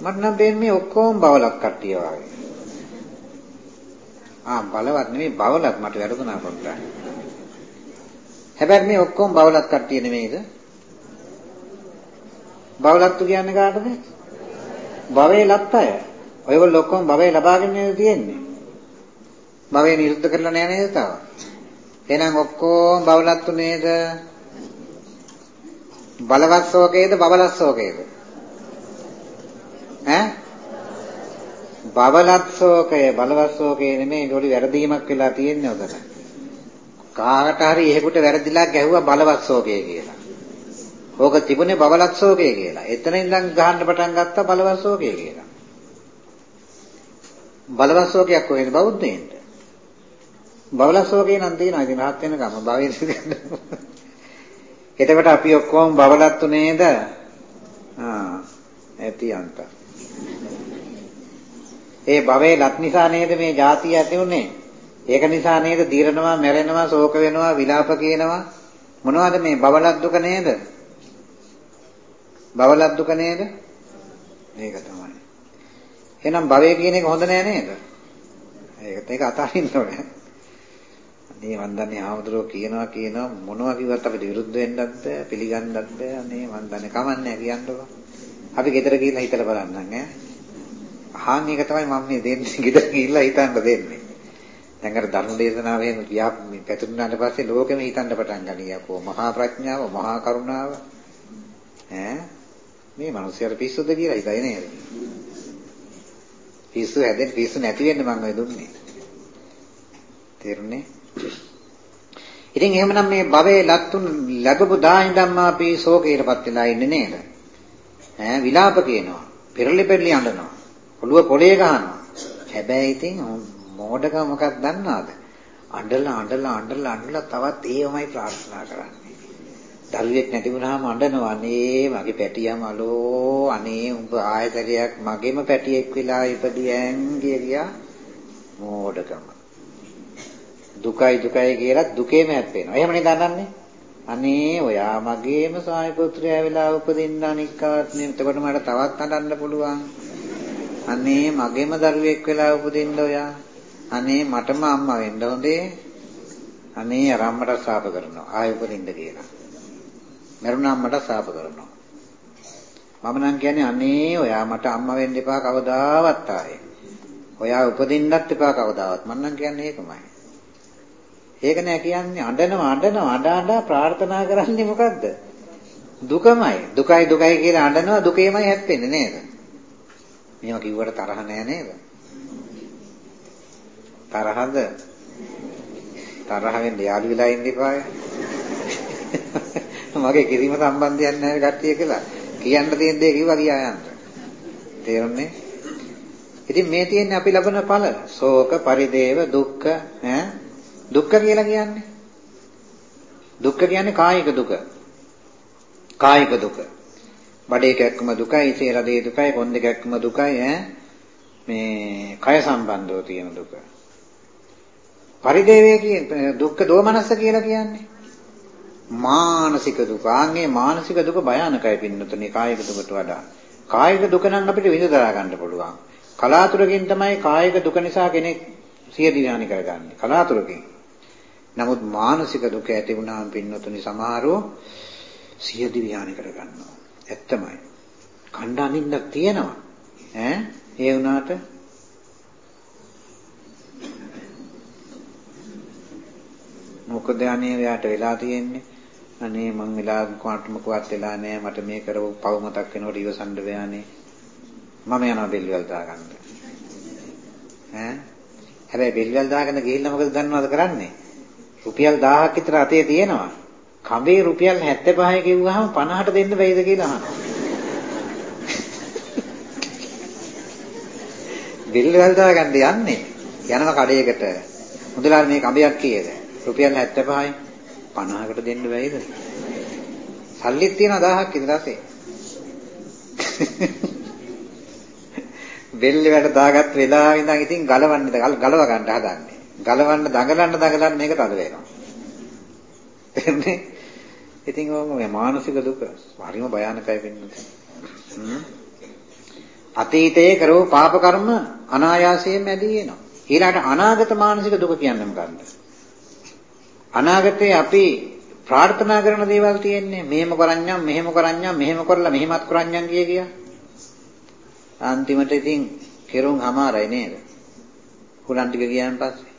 මට නම් දෙන්නේ ඔක්කොම බවලක් කට්ටිය වගේ. ආ බලවත් නෙමෙයි බවලත් මට වැරදුනා පොඩ්ඩක්. හැබැයි මේ ඔක්කොම බවලත් කට්ටිය නෙමෙයිද? බවලත්තු කියන්නේ කාටද? භවයේ ලත් අය. ඔයගොල්ලෝ ඔක්කොම භවයේ ලබාගෙන නේද තියෙන්නේ? භවයේ නිරුද්ධ කරලා නෑ නේද තාම? එහෙනම් ඔක්කොම බවලත්තු නේද? බලවත් ශෝකයේද බබලත් ශෝකයේද? ඈ? බබලත් ශෝකය බලවත් ශෝකය නෙමෙයි ඒගොල්ලෝ වැරදීමක් වෙලා තියෙන්නේ උතන. කාකට හරි එහෙකට වැරදිලා ගැහුවා බලවත් ශෝකය කියලා. ඕක තිබුණේ බබලත් ශෝකය කියලා. එතන ඉඳන් ගහන්න පටන් ගත්තා බලවත් ශෝකය කියලා. බලවත් ශෝකයක් කොහෙද බෞද්ධයින්ට? බවලසෝගේ නම් තියෙනවා. ඉතින් rahat වෙනකම් භවයේ එතකොට අපි ඔක්කොම බවලත්තු නේද? ආ ඇති අන්ත. ඒ භවයේ ලත් නිසා නේද මේ ಜಾතිය ඇති උනේ? ඒක නිසා නේද දිරනවා, මැරෙනවා, ශෝක වෙනවා, විලාප කියනවා. මොනවද මේ බවලත් දුක නේද? බවලත් දුක නේද? මේක තමයි. එහෙනම් භවය කියන එක හොඳ නෑ නේද? ඒකත් ඒක අතාරින්න ඕනේ. අනේ මන් දන්නේ ආමතුරෝ කියනවා කියනවා මොනවා කිව්වත් අපිට විරුද්ධ වෙන්නත් බෑ පිළිගන්නත් බෑ අනේ මන් දන්නේ කමන්නේ කියන්නකෝ. අපි ගෙදර ගිහිල්ලා හිතලා බලන්නම් ඈ. අහන් එක තමයි මම මේ දෙන්නේ ගෙදර ගිහිල්ලා හිතන්න දෙන්නේ. දැන් අර ධර්ම දේශනාවෙන් කියා පැතුරුනාට පස්සේ ලෝකෙම හිතන්න පටන් ගනියකෝ මහා ප්‍රඥාව මහා කරුණාව ඈ මේ මිනිස්සුන්ට පිස්සුද කියලා හිතයි නේද? පිස්සු හැදෙන්න පිස්සු නැති වෙන්න මම ඔය දුන්නේ. තේරුණේ? ඉතින් එහෙමනම් මේ භවයේ ලත්තුන් ලැබපු දා ඉඳන්ම අපි ශෝකයටපත් වෙලා ඉන්නේ නේද? ඈ විලාප කියනවා. පෙරලි පෙරලි අඬනවා. ඔළුව පොළේ ගහනවා. හැබැයි ඉතින් මෝඩකම මොකක්ද දන්නවද? අඬලා අඬලා අඬලා අඬලා තවත් ඒවමයි ප්‍රාර්ථනා කරන්නේ. දරුවෙක් නැති වුණාම අඬනවා අනේ මගේ පැටියා මලෝ අනේ උඹ ආයතරයක් මගේම පැටියෙක් වෙලා ඉපදියන් කියා මෝඩකම. දුකයි දුකයි කියලා දුකේම හැප්පෙනවා. එහෙම නේද දන්නන්නේ? අනේ ඔයා මගේම සායි පුත්‍රයා වෙලා උපදින්න අනික්කාත්නේ. එතකොට මට තවත් අඬන්න පුළුවන්. අනේ මගේම දරුවෙක් වෙලා උපදින්න ඔයා. අනේ මටම අම්මා වෙන්න හොඳේ. අනේ අර අම්මට ශාප කරනවා. ආයෙ උපදින්න කියලා. මරුණ අම්මට ශාප කරනවා. මම නම් කියන්නේ අනේ ඔයා මට අම්මා වෙන්න එපා කවදාවත් ආයේ. ඔයා උපදින්නත් එපා කවදාවත්. මම නම් කියන්නේ ඒකමයි. ඒක නෑ කියන්නේ අඬනවා අඬනවා අඬ අඬ ප්‍රාර්ථනා කරන්නේ මොකද්ද? දුකමයි. දුකයි දුකයි කියලා අඬනවා දුකේමයි හැප්පෙන්නේ නේද? මේවා කිව්වට තරහ නෑ නේද? තරහද? තරහ වෙන්න යාළු වෙලා ඉන්න එපාය. මගේ කිරීම සම්බන්ධයක් නැහැ කට්ටිය කියලා. කියන්න තියෙන දේ කිව්වා කියා යන්න. තේරුණේ? ඉතින් මේ තියෙන්නේ අපි ලබන ඵල. ශෝක, පරිදේව, දුක්ඛ, ඈ දුක්ඛ කියලා කියන්නේ දුක්ඛ කියන්නේ කායික දුක. කායික දුක. බඩේ කැක්කම දුකයි, ඉසේරදේ දුකයි, කොන් දෙකක්ම දුකයි ඈ මේ කය සම්බන්ධව තියෙන දුක. පරිදේවය කියන්නේ දුක්ඛ දෝමනස්ස කියලා කියන්නේ මානසික දුක. ආන්ගේ මානසික දුක භයානකයි පින්නතුනේ කායික දුකට වඩා. කායික දුක නම් අපිට විඳදරා ගන්න පුළුවන්. කලාතුරකින් තමයි කායික දුක නිසා කෙනෙක් සිය දිනානි කරගන්නේ. කලාතුරකින්. නමුත් මානසික දුක ඇති වුණාම පින්නතුනි සමහරව සිය දිවිහානි කරගන්නවා. ඇත්තමයි. කණ්ඩානින්දක් තියෙනවා. ඈ? ඒ වුණාට? මොකද අනේ එයාට වෙලා තියෙන්නේ? අනේ මං වෙලා කොටමකවත් වෙලා නෑ. මට මේ කරව පව මතක් වෙනකොට ඉවසන්න බෑනේ මම යනවා බෙල්වල් දාගන්න. ඈ? හැබැයි බෙල්වල් දාගෙන ගිහිල්ලා මොකද දන්නවද කරන්නේ? රුපියල් 1000ක් විතර අතේ තියෙනවා. කඹේ රුපියල් 75 කිව්වහම 50ට දෙන්න බැයිද කියලා අහනවා. බිල් වලදා ගන්න යන්නේ. යනවා කඩේකට. මුදලාර මේ කඹයක් කීයද? රුපියල් 75යි. 50කට දෙන්න බැයිද? සල්ලිත් තියෙනවා 1000ක් විතර අතේ. බෙල්ල වැඩ දාගත් වෙලාව ඉඳන් ඉතින් ගලවන්නේ ගලව ගන්න හදන්නේ. ගලවන්න දඟලන්න දඟලන්න මේක තද වෙනවා. තේරුණේ? ඉතින් ඕක මේ මානසික දුක හරිම භයානකයි වෙන්නේ. අතීතයේ කරව පාප කර්ම අනායාසයෙන් ඇදී එනවා. ඊළඟට අනාගත මානසික දුක කියන්නේ මොකක්ද? අනාගතේ අපි ප්‍රාර්ථනා කරන දේවල් තියෙන්නේ මෙහෙම කරන්නම් මෙහෙම කරන්නම් මෙහෙම කරලා මෙහෙමත් කරන්නම් කිය කියා. අන්තිමට ඉතින් කෙරුම් අමාරයි නේද? හුලන් ටික ගියන් පස්සේ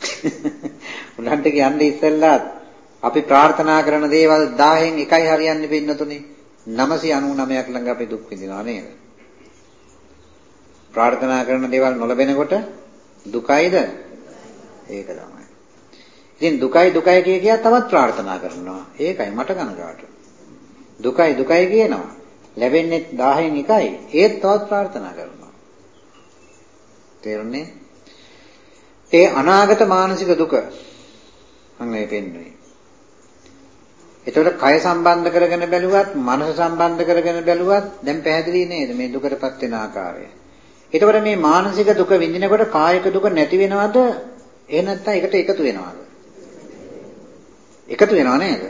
උලන්ට කියන්නේ ඉස්සෙල්ලා අපි ප්‍රාර්ථනා කරන දේවල් 1000න් එකයි හරියන්නේ පින්නතුනේ 999ක් ළඟ අපි දුක් විඳිනවා නේද? ප්‍රාර්ථනා කරන දේවල් නොලැබෙනකොට දුකයිද? ඒක තමයි. ඉතින් දුකයි දුකයි කිය කියා තවත් ප්‍රාර්ථනා කරනවා. ඒකයි මට කනගාටු. දුකයි දුකයි කියනවා. ලැබෙන්නේ 1000න් එකයි. ඒත් තවත් ප්‍රාර්ථනා කරනවා. තේරුණේ? ඒ අනාගත මානසික දුක මම මේ පෙන්වන්නේ. එතකොට කය සම්බන්ධ කරගෙන බැලුවත්, මනස සම්බන්ධ කරගෙන බැලුවත් දැන් පැහැදිලි නේද මේ දුකටපත් වෙන ආකාරය. එතකොට මේ මානසික දුක විඳිනකොට කායික දුක නැති වෙනවද? එහෙ නැත්නම් එකට එකතු වෙනවද? එකතු වෙනව නේද?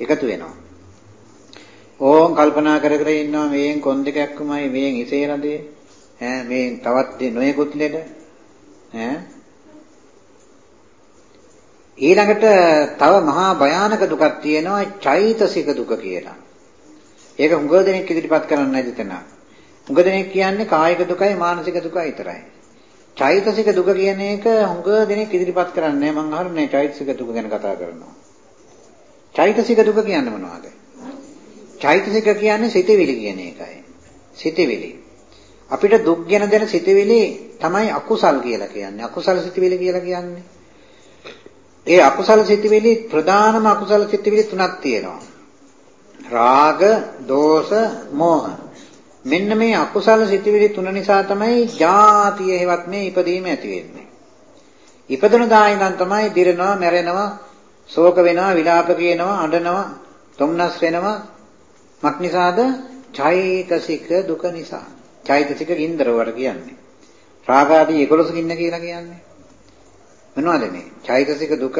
එකතු වෙනවා. ඕම් කල්පනා කර කර ඉන්නවා මේෙන් කොන් දෙකක්මයි මේෙන් ඉසේ රදේ ඈ මේ තවත් නොයෙකුත් ලෙඩ ඈ ඊළඟට තව මහා භයානක දුකක් තියෙනවා චෛතසික දුක කියලා. ඒක හුඟ දෙනෙක් ඉදිරිපත් කරන්නේ නැති තැන. හුඟ දෙනෙක් කියන්නේ කායික දුකයි මානසික දුකයි විතරයි. චෛතසික දුක කියන එක හුඟ දෙනෙක් ඉදිරිපත් කරන්නේ මම අහන්නේ චෛතසික දුක ගැන කතා කරනවා. චෛතසික දුක කියන්නේ මොනවද? චෛතසික කියන්නේ සිතවිලි කියන එකයි. සිතවිලි. අපිට දුක් ගැන දෙන සිතවිලි තමයි අකුසල් කියලා කියන්නේ. අකුසල සිතවිලි කියලා කියන්නේ. ඒ අකුසල සිතවිලි ප්‍රධානම අකුසල සිතවිලි තුනක් තියෙනවා. රාග, දෝෂ, මෝහ. මෙන්න මේ අකුසල සිතවිලි තුන නිසා තමයි ජාතිය හේවත් මේ ඉපදීම ඇති වෙන්නේ. ඉපදුන දා ඉඳන් තමයි දිරනවා, මැරෙනවා, ශෝක වෙනවා, විලාප කියනවා, අඬනවා, තොම්නස් වෙනවා. මක් නිසාද? චෛතසික දුක නිසා. චෛතසික ගින්දර වල කියන්නේ. රාග ආදී 11 ගින්න කියලා කියන්නේ. මොනවද මේ? චෛතසික දුක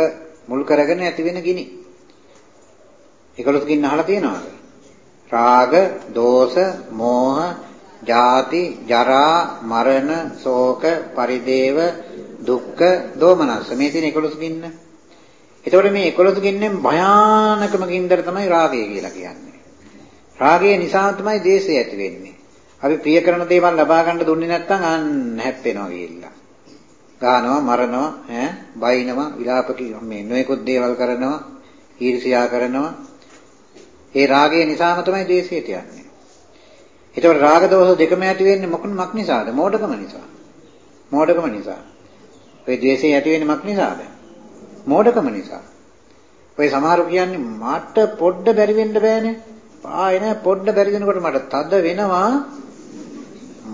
මුල් කරගෙන ඇති වෙන ගිනි. 11 ගින්න අහලා තියෙනවද? රාග, දෝෂ, මෝහ, ජාති, ජරා, මරණ, ශෝක, පරිදේව, දුක්ඛ, දෝමනස්ස. මේ තියෙන 11 ගින්න. එතකොට මේ 11 ගින්නෙන් භයානකම ගින්දර තමයි රාගය කියලා කියන්නේ. රාගය නිසා තමයි දේශය ඇති වෙන්නේ. අපි ප්‍රිය කරන දේවල් ලබා ගන්න දුන්නේ නැත්නම් අන්න හැප්පෙනවා කියලා. ගානවා, මරනවා, ඈ, බයිනවා, විලාප මේ නොයෙකුත් දේවල් කරනවා, ඊර්ෂ්‍යා කරනවා. ඒ රාගය නිසාම තමයි දේශයට යන්නේ. ඒතකොට රාග දෝෂ දෙකම ඇති වෙන්නේ මොකක් නිසාද? මෝඩකම නිසා. මෝඩකම නිසා. ඔය ද්වේෂය ඇති වෙන්නේ මොකක් නිසාද? මෝඩකම නිසා. ඔය සමහරු කියන්නේ මට පොඩ්ඩ බැරි වෙන්න බෑනේ. ආයෙ නෑ පොඩ්ඩ බැරි වෙනකොට මට තද වෙනවා.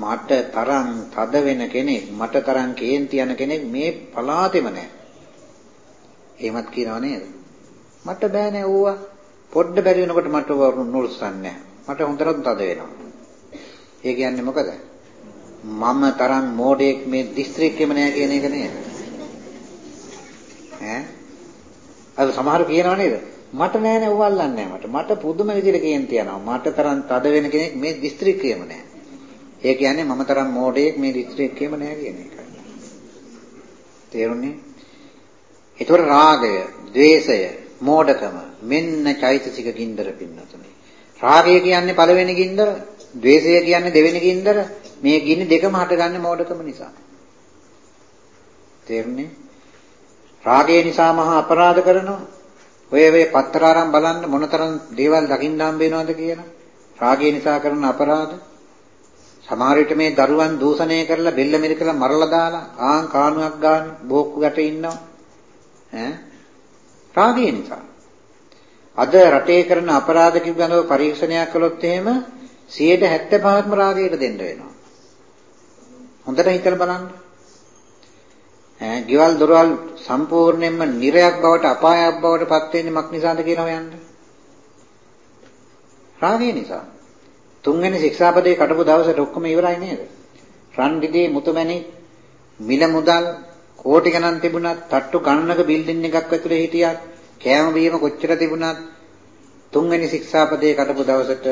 මට තරම් තද වෙන කෙනෙක්, මට තරම් කේන්ති යන කෙනෙක් මේ පලාතෙම නෑ. එහෙමත් කියනව නේද? මට බෑනේ ඌවා. පොඩ්ඩ බැරි වෙනකොට මට නුරුස්සන්නේ මට හොඳට තද වෙනවා. ඒ කියන්නේ මොකද? මම තරම් මෝඩයෙක් මේ දිස්ත්‍රික්කෙම නෑ කියන එක නේද? ඈ අද සමහර කියනව නේද මට නෑ නෑ උවල්ලන්නේ මට මට පුදුම විදිහට කේන්ති යනවා මට තරම් තද වෙන කෙනෙක් මේ දිස්ත්‍රික්කයේම නෑ ඒ කියන්නේ මම තරම් මෝඩයෙක් මේ දිස්ත්‍රික්කේම නෑ කියන එකයි. තේරුණේ? ඒතර රාගය, ద్వේෂය, මෝඩකම මෙන්න චෛතසික ගින්දර පින්නතුනේ. රාගය කියන්නේ පළවෙනි ගින්දර, ద్వේෂය කියන්නේ දෙවෙනි ගින්දර. මේ ගින්න දෙකම හටගන්නේ මෝඩකම නිසා. තේරුණේ? රාගය නිසා මහා අපරාධ කරනවා. ඔය වේ පත්‍රාරම් බලන්න මොනතරම් දේවල් දකින්න හම්බ වෙනවද කියලා. රාගය නිසා කරන අපරාධ සමහර විට මේ දරුවන් දූෂණය කරලා බෙල්ල මිරිකලා මරලා දාලා ආන් කාණුවක් ගන්න බෝක්කු යට ඉන්නවා. ඈ රාගය නිසා. අද රටේ කරන අපරාධ පිළිබඳව පරීක්ෂණයක් කළොත් එහෙම 75%ක්ම රාගයට දෙන්න වෙනවා. හොඳට හිතලා බලන්න. ඈ ගෙවල් දොරවල් සම්පූර්ණයෙන්ම නිරයක් බවට අපායක් බවට පත් වෙන්නේ මක් නිසාද කියලා හොයන්න. රාගය නිසා. තුන්වෙනි ශික්ෂාපදේ කටපු දවසට ඔක්කොම ඉවරයි නේද? රන් දිදී මුතුමැණි මිල මුදල් කෝටි ගණන් තිබුණත් තට්ටු ගණනක බිල්ඩින් එකක් ඇතුලේ හිටියත් කෑම බීම කොච්චර තිබුණත් තුන්වෙනි ශික්ෂාපදේ කටපු දවසට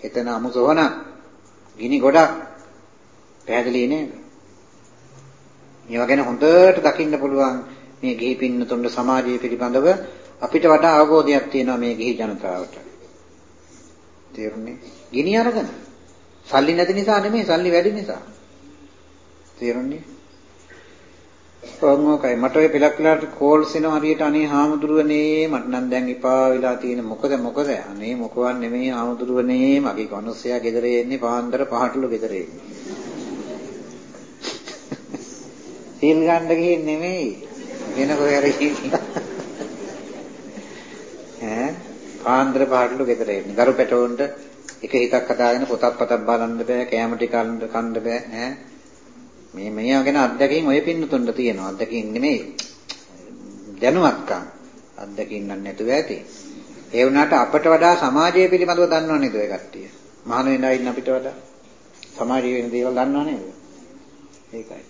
එතන අමුසොහන ගිනි ගොඩක් පැහැදිලි නේද? මේවා ගැන හොඳට දකින්න පුළුවන් මේ ගිහි පින්නතුන්ගේ සමාජය පිළිබඳව අපිට වඩා අවබෝධයක් තියෙනවා මේ ගිහි ජනතාවට. තේරුණේ? ගිනි අරගෙන. සල්ලි නැති නිසා නෙමෙයි සල්ලි වැඩි නිසා. තේරුණේ? ඔන්නෝකයි මට ඔය පිලක් වෙලාට කෝල්ස් එනවා හරියට අනේ හාමුදුරුවනේ මට නම් දැන් එපා වෙලා තියෙන මොකද මොකද? අනේ මොකවත් නෙමෙයි හාමුදුරුවනේ මගේ කනුස්සයා ගෙදර එන්නේ පාන්දර පහටලු ගෙදර. එන්නේ සීල් ගන්න ගිහින් නෙමෙයි. වෙන කොහේ ගිහින් ඈ? පාන්දර පාටලු ගෙදර එන්නේ. ගරු පැටවුන්ට එක හිතක් හදාගෙන පොතක් පතක් බලන්න බෑ කෑම ටික කන්න බෑ ඈ. මේ මේවා ගැන අත්දැකීම් ඔය පින්නතුන්ට තියෙනවා. අත්දැකීම් නෙමෙයි. දැනුවත්කම්. අත්දැකීම් නම් නැතුව ඇති. ඒ වුණාට අපට වඩා සමාජය පිළිබඳව දන්නව නේද ඔය කට්ටිය? මහාන වෙනවා ඉන්න අපිට වඩා සමාජය වෙන දේවල් දන්නව නේද? ඒකයි.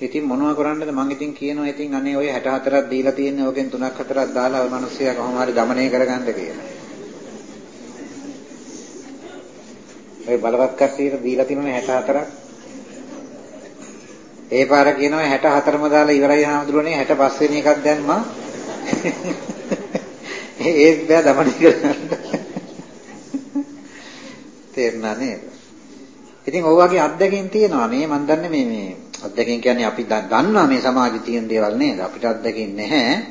ඉතින් මොනවා කරන්නද මම ඉතින් කියනවා. ඉතින් අනේ ඔය 64ක් දීලා තියෙන ඕකෙන් 3ක් 4ක් දාලා ඔය මිනිස්සයා කොහොම හරි ගමනය කරගන්න කියලා. මේ බලවත් කට්ටියට දීලා තිනුනේ 64ක්. ඒ පාර කියනවා 64ම දාලා ඉවරයි හාමුදුරනේ 65 වෙනි එකක් දැම්මා. ඒත් බෑ දමණය කරන්න. තේරුණා නේද? ඉතින් ඔය වගේ අත්දැකීම් තියෙනවා නේ මම දන්නේ මේ මේ අත්දැකීම් කියන්නේ අපි දන්නවා මේ සමාජයේ තියෙන දේවල් නේද? අපිට අත්දැකීම් නැහැ.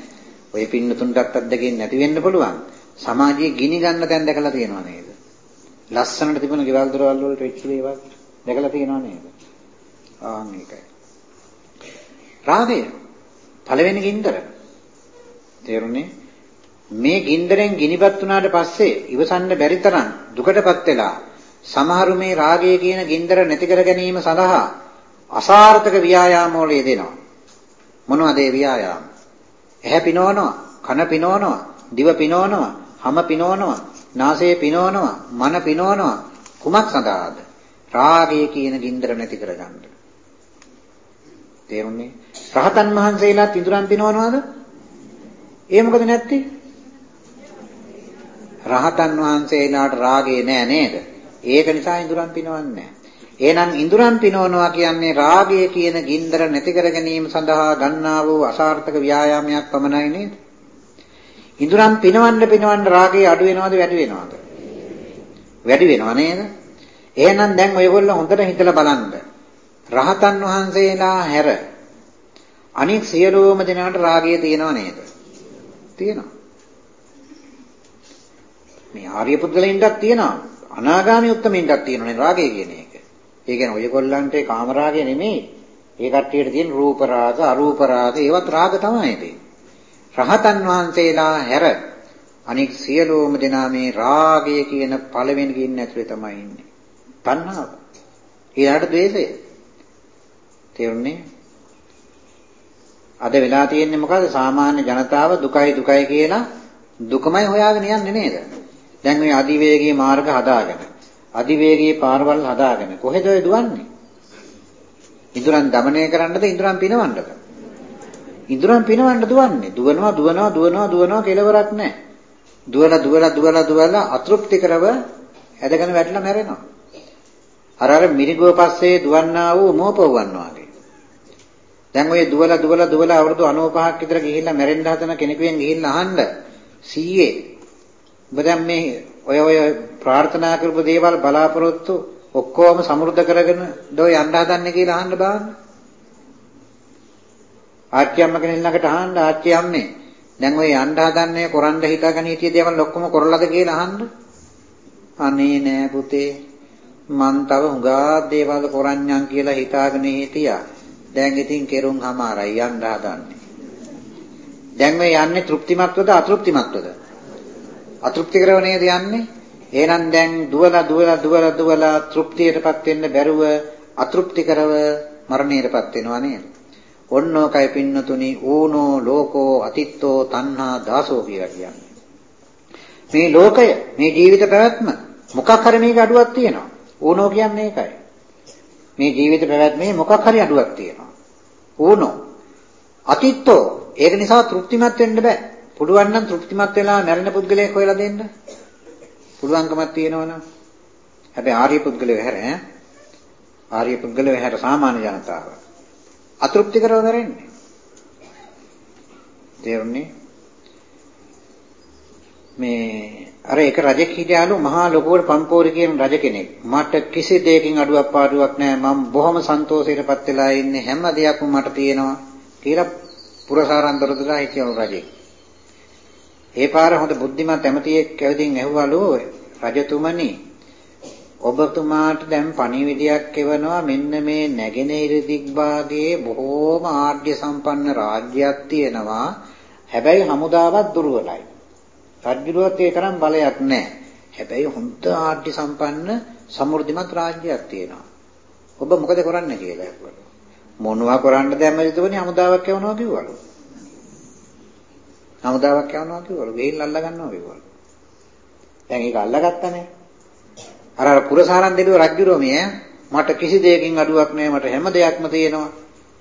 ඔය පින්නතුන්ටත් අත්දැකීම් නැති වෙන්න පුළුවන්. සමාජයේ ගිනි ගන්න තැන් දැකලා තියෙනවා නේද? ලස්සනට තිබුණ ගෙවල් දොරවල් වලට වෙච්ච දේවල් දැකලා තියෙනවා නේද? ආන් ඒකයි. රාගය පළවෙනි ගින්දර. තේරුණේ? මේ ගින්දරෙන් ගිනිපත් වුණාට පස්සේ ඉවසන්න බැරි තරම් දුකටපත් වෙලා සමහරු මේ රාගය කියන ගින්දර නැති කර ගැනීම සඳහා අසාර්ථක ව්‍යායාම වල යෙදෙනවා. මොනවද ඒ ව්‍යායාම? ඇහැ පිනවනවා, කන පිනවනවා, දිව පිනවනවා, හම පිනවනවා, නාසය පිනවනවා, මන පිනවනවා. කුමක් සඳහාද? රාගය කියන ගින්දර නැති කරගන්න. තේරුණේ? රහතන් වහන්සේලාත් ඉඳුරන් පිනවනවද? ඒ මොකද නැත්තේ? රහතන් වහන්සේලාට රාගේ නෑ නේද? ඒක නිසා ඉඳුරන් පිනවන්නේ නෑ. එහෙනම් ඉඳුරන් පිනවනවා කියන්නේ රාගය කියන ගින්දර නැති කර ගැනීම සඳහා ගන්නා වූ අසාර්ථක ව්‍යායාමයක් පමණයි නේද? ඉඳුරන් පිනවන්න පිනවන්න රාගය අඩු වෙනවද වැඩි වෙනවද? වැඩි වෙනව නේද? එහෙනම් දැන් ඔයගොල්ලෝ හොඳට හිතලා බලන්න. රහතන් වහන්සේලා හැර අනික් සියලුම දෙනාට රාගය තියෙනව නේද? තියෙනවා. මේ ආර්ය පුද්ගලයින්ටත් තියෙනවා. අනාගාමී උත්තමින්ටත් තියෙනනේ රාගය කියන එක. ඒ කියන්නේ ඔයගොල්ලන්ට ඒ කාමරාගය නෙමෙයි. ඒ කට්ටියට තියෙන රූප රාග, අරූප රාග ඒවත් රාග තමයි තියෙන්නේ. රහතන් වහන්සේලා හැර අනෙක් සියලුම දෙනා මේ රාගය කියන පළවෙනි ගින්න ඇතුලේ තමයි ඉන්නේ. තණ්හාව. ඊළඟට ද්වේෂය. තේරුණේ? අද වෙලා තියෙන්නේ මොකද? සාමාන්‍ය ජනතාව දුකයි දුකයි කියලා දුකමයි හොයාගෙන යන්නේ නේද? දැන් මේ අධිවේගී මාර්ග හදාගෙන, අධිවේගී පාරවල් හදාගෙන කොහෙද දුවන්නේ? ඉදurang দমনය කරන්නද ඉදurang පිනවන්නද? ඉඳුරන් පිනවන්න දුවන්නේ. දුවනවා දුවනවා දුවනවා දුවනවා කෙලවරක් නැහැ. දුවලා දුවලා දුවලා දුවලා අතෘප්ති කරව ඇදගෙන වැටලා මැරෙනවා. අර අර මිරිගුව පස්සේ දුවන්නා වූ මෝපවුවන් වාගේ. දැන් ඔය දුවලා දුවලා දුවලා අවුරුදු 95ක් විතර ගිහිල්ලා මැරෙන්න හදන කෙනෙකුෙන් ගිහිල්ලා අහන්න සීයේ ඔබ දැන් මේ ඔය ඔය ප්‍රාර්ථනා කරපු දේවල් බලාපොරොත්තු ඔක්කොම සමෘද්ධ කරගෙන දෝ යන්න හදන්නේ කියලා අහන්න බාන්න. ආච්චි අම්ම කෙනෙක් ළඟට අහන්න ආච්චි අම්මේ දැන් ඔය යන්න හදන්නේ කරන්න හිතාගෙන හිටිය දේවල් ඔක්කොම කරලාද කියලා අහන්න. අනේ නෑ පුතේ මං තව හුඟා දේවල් කරන්නම් කියලා හිතාගෙන හිටියා. දැන් ඉතින් කෙරුම් හමාරයි යන්න හදන්නේ. දැන් මේ යන්නේ තෘප්තිමත්වද අතෘප්තිමත්වද? අතෘප්ති කරව නේද යන්නේ? එහෙනම් දැන් දුවලා දුවලා දුවලා දුවලා තෘප්තියටපත් වෙන්න බැරුව අතෘප්ති කරව මරණයටපත් වෙනවා නේද? ඔන්නෝකයි පින්නතුනි ඌනෝ ලෝකෝ අතිත්තෝ තණ්හා දාසෝ කියලා කියන්නේ. මේ ලෝකය මේ ජීවිත පැවැත්ම මොකක් හරි මේක අඩුවක් තියෙනවා. ඌනෝ කියන්නේ ඒකයි. මේ ජීවිත පැවැත්මේ මොකක් හරි අඩුවක් තියෙනවා. ඌනෝ අතිත්තෝ ඒක නිසා තෘප්තිමත් වෙන්න බෑ. පුළුවන් නම් තෘප්තිමත් වෙලා මැරෙන පුද්ගලයෙක් හොයලා දෙන්න. පුළුවන්කමක් තියෙනවනම්. හැබැයි ආර්ය පුද්ගලයෝ හැර ඈ ආර්ය පුද්ගලයෝ හැර සාමාන්‍ය ජනතාව අතෘප්ති කරව දරන්නේ. තේරුණේ? මේ අර එක රජෙක් හිටියාලු මහා ලොකුවට පම්පෝරි කියන රජ කෙනෙක්. මට කිසි දෙයකින් අඩුවක් පාඩුවක් නැහැ. මම බොහොම සන්තෝෂයටපත් වෙලා ඉන්නේ. හැම දෙයක්ම මට තියෙනවා කියලා පුරසාරන්තරදලා හිටියලු රජෙක්. ඒ පාර හොඳ බුද්ධිමත් ඇමතියෙක් කැවිදින් ඇහුවලු රජතුමනි ඔබතුමාට දැන් පණිවිඩයක් එවනවා මෙන්න මේ නැගෙනහිර දිග්භාගයේ බොහෝම ආර්ය සම්පන්න රාජ්‍යයක් තියෙනවා හැබැයි හමුදාවත් දුර්වලයි රජුරුවත් ඒ තරම් බලයක් නැහැ හැබැයි හොඳ ආර්ය සම්පන්න සමෘද්ධිමත් රාජ්‍යයක් තියෙනවා ඔබ මොකද කරන්නේ කියලා ඇහුවලු. මොනවා කරන්නද ඇමතිතුමනි හමුදාවක් යවනවා කිව්වලු. හමුදාවක් යවනවා කිව්වලු. ගෙයින් අල්ල ගන්නවා කිව්වලු. දැන් ඒක අල්ලගත්තනේ. අර අර පුරසාරන් දෙවියෝ රජුරෝ මේ මට කිසි දෙයකින් අඩුවක් නැහැ මට හැම දෙයක්ම තියෙනවා.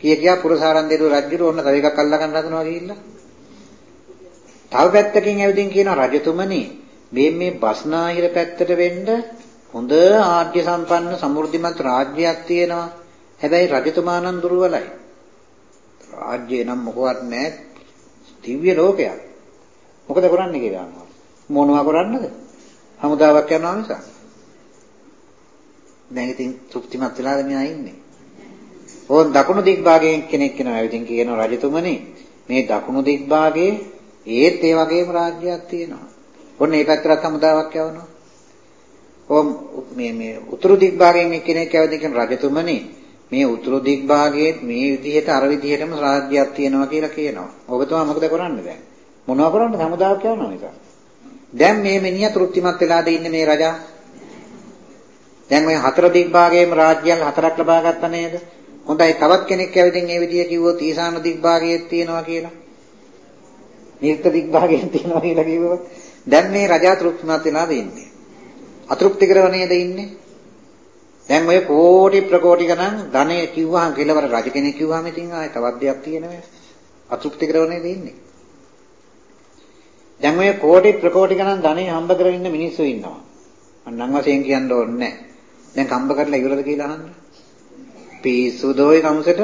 කිය කියා පුරසාරන් දෙවියෝ රජුරෝ ඔන්න තව එකක් අල්ල ගන්න හදනවා ගිහිල්ලා. තව පැත්තකින් ඇවිදින් කියනවා රජතුමනි මේ මේ බස්නාහිර පැත්තට වෙන්න හොඳ ආර්ය සම්පන්න සමෘද්ධිමත් රාජ්‍යයක් තියෙනවා. හැබැයි රජතුමා නම් දුර්වලයි. රාජ්‍ය නම් මොකවත් නැහැ. දිව්‍ය ලෝකයක්. මොකද කරන්නේ කියලා අහනවා. මොනවා කරන්නද? හමුදාවක් යනවා මිසක්. දැන් ඉතින් තෘප්තිමත් වෙලාද මෙයා ඉන්නේ. ඕන් දකුණු දිග් භාගයෙන් කෙනෙක් කෙනා ඉතින් කියනවා රජතුමනි මේ දකුණු දිග් භාගයේ ඒත් ඒ වගේම රාජ්‍යයක් තියෙනවා. ඔන්න මේ පැත්තට හමුදාවක් යවනවා. ඕම් මේ මේ උතුරු දිග් භාගයෙන් කෙනෙක් ඇවිත් කියන රජතුමනි මේ උතුරු දිග් භාගයේ මේ විදිහට අර විදිහටම රාජ්‍යයක් තියෙනවා කියලා කියනවා. ඔබතුමා මොකද කරන්නේ දැන්? මොනව කරන්නද හමුදාවක් යවනවා නිසා. දැන් මේ මිනිහා තෘප්තිමත් වෙලාද ඉන්නේ මේ රජා? දැන් මේ හතර දිග් භාගයේම රාජ්‍යයන් හතරක් ලබා ගත්තා නේද? හොඳයි තවත් කෙනෙක් ඇවිදින් මේ විදිය කිව්වොත් ඊසාන දිග් භාගයේ තියෙනවා කියලා. නිර්ත දිග් භාගයේ තියෙනවා කියලා කිව්වොත් දැන් මේ රජා තෘප්තිමත් වෙලාද ඉන්නේ? අතෘප්ති කරව නේද ඉන්නේ? දැන් ඔය කෝටි ප්‍රකෝටි ගණන් ධනෙ කිව්වහම කෙලවර රජ කෙනෙක් කිව්වහම ඉතින් ආයේ තවත් දෙයක් තියෙනවා. අතෘප්ති කරව නේද ඉන්නේ? දැන් ඔය කෝටි ප්‍රකෝටි ගණන් ධනෙ හම්බ කරගෙන ඉන්න මිනිස්සු ඉන්නවා. මම නම් වශයෙන් කියන්න ඕනේ නැහැ. දැන් කම්බ කරලා ඉවරද කියලා අහන්න. පිස්සුදෝයි කම්සට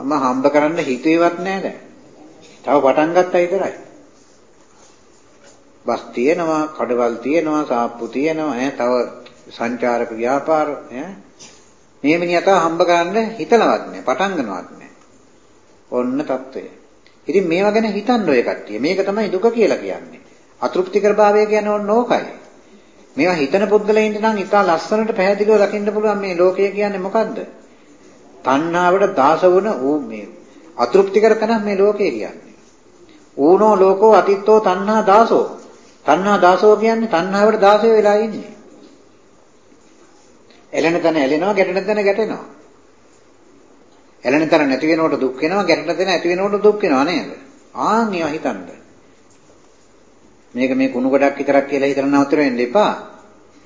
මම හම්බ කරන්න හිතුවේවත් නෑ දැන්. තව පටන් ගත්තා විතරයි. බස් තියෙනවා, කඩවල් තියෙනවා, සාප්පු තියෙනවා, ඈ තව සංචාරක ව්‍යාපාර ඈ මේ මිනිහා තව හම්බ කරන්න හිතලවත් නෑ, පටන් ගන්නවත් නෑ. ඔන්න తত্ত্বය. ඉතින් මේවා ගැන හිතන්න ඔය කට්ටිය. මේක තමයි දුක කියලා කියන්නේ. අතෘප්තිකර භාවය කියන්නේ ඕන ඕකයි. මේවා හිතන පුද්ගලයින්ට නම් ඉතා ලස්සනට පැහැදිලිව දකින්න පුළුවන් මේ ලෝකය කියන්නේ මොකද්ද? තණ්හාවට දාස වුණ ඌ මේ අතෘප්තිකර තැනක් මේ ලෝකය කියන්නේ. ඌනෝ ලෝකෝ අතිත්තෝ තණ්හා දාසෝ. තණ්හා දාසෝ කියන්නේ තණ්හාවට දාසය වෙලා ඉන්නේ. එළෙන තැන එළෙනවා ගැටෙන තැන ගැටෙනවා. එළෙන තැන නැති වෙනකොට දුක් වෙනවා ගැටෙන තැන ඇති වෙනකොට දුක් වෙනවා නේද? ආන් ඒවා හිතන්න. මේක මේ කුණු ගොඩක් විතරක් කියලා හිතන නතර වෙන්න එපා.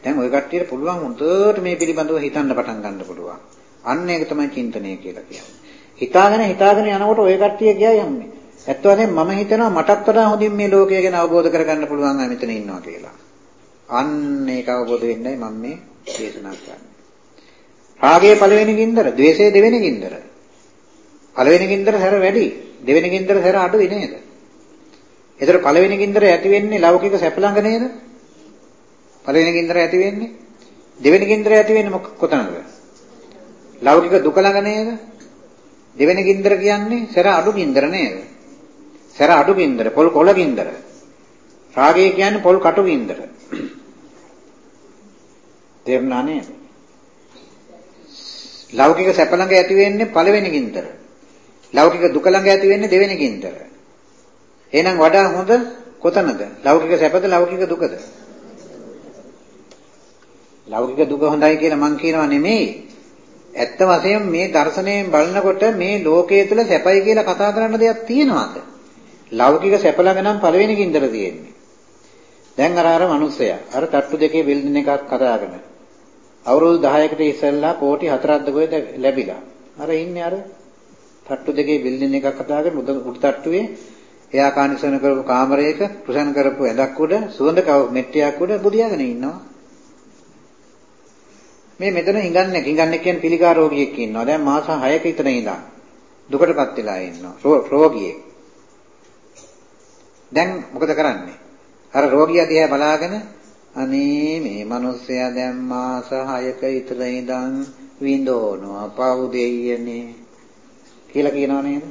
දැන් ওই කට්ටියට පුළුවන් හොඳට මේ පිළිබඳව හිතන්න පටන් ගන්න පුළුවන්. අන්න ඒක තමයි චින්තනය කියලා කියන්නේ. හිතාගෙන හිතාගෙන යනකොට ওই කට්ටිය ගියා යන්නේ. ඇත්ත වශයෙන්ම මම හිතනවා මටත් වඩා හොඳින් මේ ලෝකය ගැන අවබෝධ කරගන්න පුළුවන් අය මෙතන ඉන්නවා කියලා. අන්න ඒක අවබෝධ වෙන්නයි මම මේ දේශනා කරන්නේ. රාගයේ පළවෙනි ගින්දර, ද්වේෂයේ දෙවෙනි ගින්දර. පළවෙනි ගින්දර හැර වැඩි, දෙවෙනි ගින්දර හැර අඩුයි නේද? ඒතර පළවෙනි ගින්දර ඇති වෙන්නේ ලෞකික සැප ළඟ නේද? පළවෙනි ගින්දර ඇති වෙන්නේ දෙවෙනි ගින්දර ඇති වෙන්නේ මොක කොතනද? ලෞකික දුක ළඟ නේද? දෙවෙනි ගින්දර කියන්නේ සැර අඩු ගින්දර නේද? සැර අඩු ගින්දර, පොල් කොළ ගින්දර. රාගය කියන්නේ පොල් කටු ගින්දර. තේරුණා නේද? ලෞකික සැප ළඟ ඇති වෙන්නේ පළවෙනි ගින්දර. ලෞකික දුක ළඟ ඇති වෙන්නේ දෙවෙනි ගින්දර. එහෙනම් වඩා හොඳ කොතනද? ලෞකික සැපද ලෞකික දුකද? ලෞකික දුක හොඳයි කියලා මං කියනවා නෙමෙයි. ඇත්ත වශයෙන්ම මේ දර්ශනයෙන් බලනකොට මේ ලෝකයේ තුල සැපයි කියලා කතා කරන්න දෙයක් තියෙනවද? ලෞකික සැප ළඟ නම් පළවෙනි ගින්දර තියෙන්නේ. දැන් අර අර මිනිස්සයා අර තට්ටු දෙකේ බිල්ඩින් එකක් කතාගෙන අවුරුදු 10කට ඉස්සෙල්ලා කෝටි 4ක්ද කොහෙද ලැබිලා. අර ඉන්නේ අර තට්ටු දෙකේ බිල්ඩින් එකක් කතාගෙන උඩ උඩ තට්ටුවේ එයා කානිසන කරපු කාමරයක කුසන් කරපු ඇඳක් උඩ සුවඳ මෙට්ටියක් උඩ බුදියාගෙන ඉන්නවා. මේ මෙතන හිඟන්නේ හිඟන්නේ කියන්නේ පිළිකා රෝගියෙක් ඉන්නවා. දැන් මාස 6ක විතර ඉඳන් දුකටපත් වෙලා ඉන්නවා. රෝගියෙක්. දැන් මොකද කරන්නේ? අර රෝගියා දිහා බලාගෙන අනේ මේ මිනිස්සයා දැන් මාස 6ක විතර ඉඳන් විඳෝනවා පව් දෙයියනේ කියලා කියනව නේද?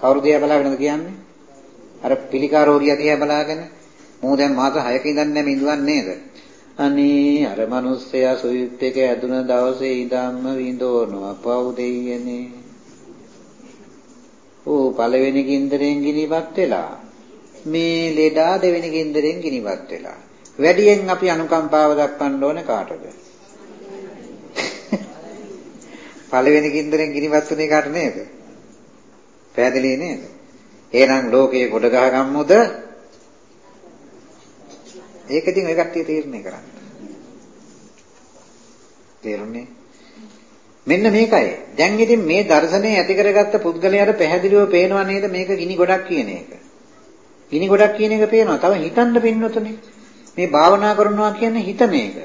කවුරු දිහා බලාගෙනද කියන්නේ? අර පිළිකා රෝගියා දිහා බලාගෙන මෝ දැන් මාස 6ක ඉඳන් නැම ඉඳුවන් නේද? අනේ අර මිනිස්සයා සුවිත් එක ඇදුන දවසේ ඉඳන්ම විඳෝනවා පව් දෙයියනේ. ඕ පළවෙනි ගින්දරෙන් ගිනිපත් වෙලා මේ ලෙඩා දෙවෙනි ගින්දරෙන් ගිනිපත් වෙලා. වැඩියෙන් අපි අනුකම්පාව දක්වන්න ඕනේ කාටද? පළවෙනි ගින්දරෙන් ගිනිවත් උනේ කාට නේද? පැහැදිලි නේද? එහෙනම් ලෝකයේ ගොඩ ගහ ගම්මුද? ඒක ඉතින් ඔය කට්ටිය තීරණය කරන්න. තේරුණේ? මෙන්න මේකයි. දැන් ඉතින් මේ දර්ශනය ඇති කරගත්ත පුද්ගලයාට පැහැදිලිව පේනවා නේද මේක ගිනි ගොඩක් කියන එක. ගිනි ගොඩක් කියන එක පේනවා. තව හිතන්න පින්නතුනේ. මේ භාවනා කරනවා කියන්නේ හිතන එක.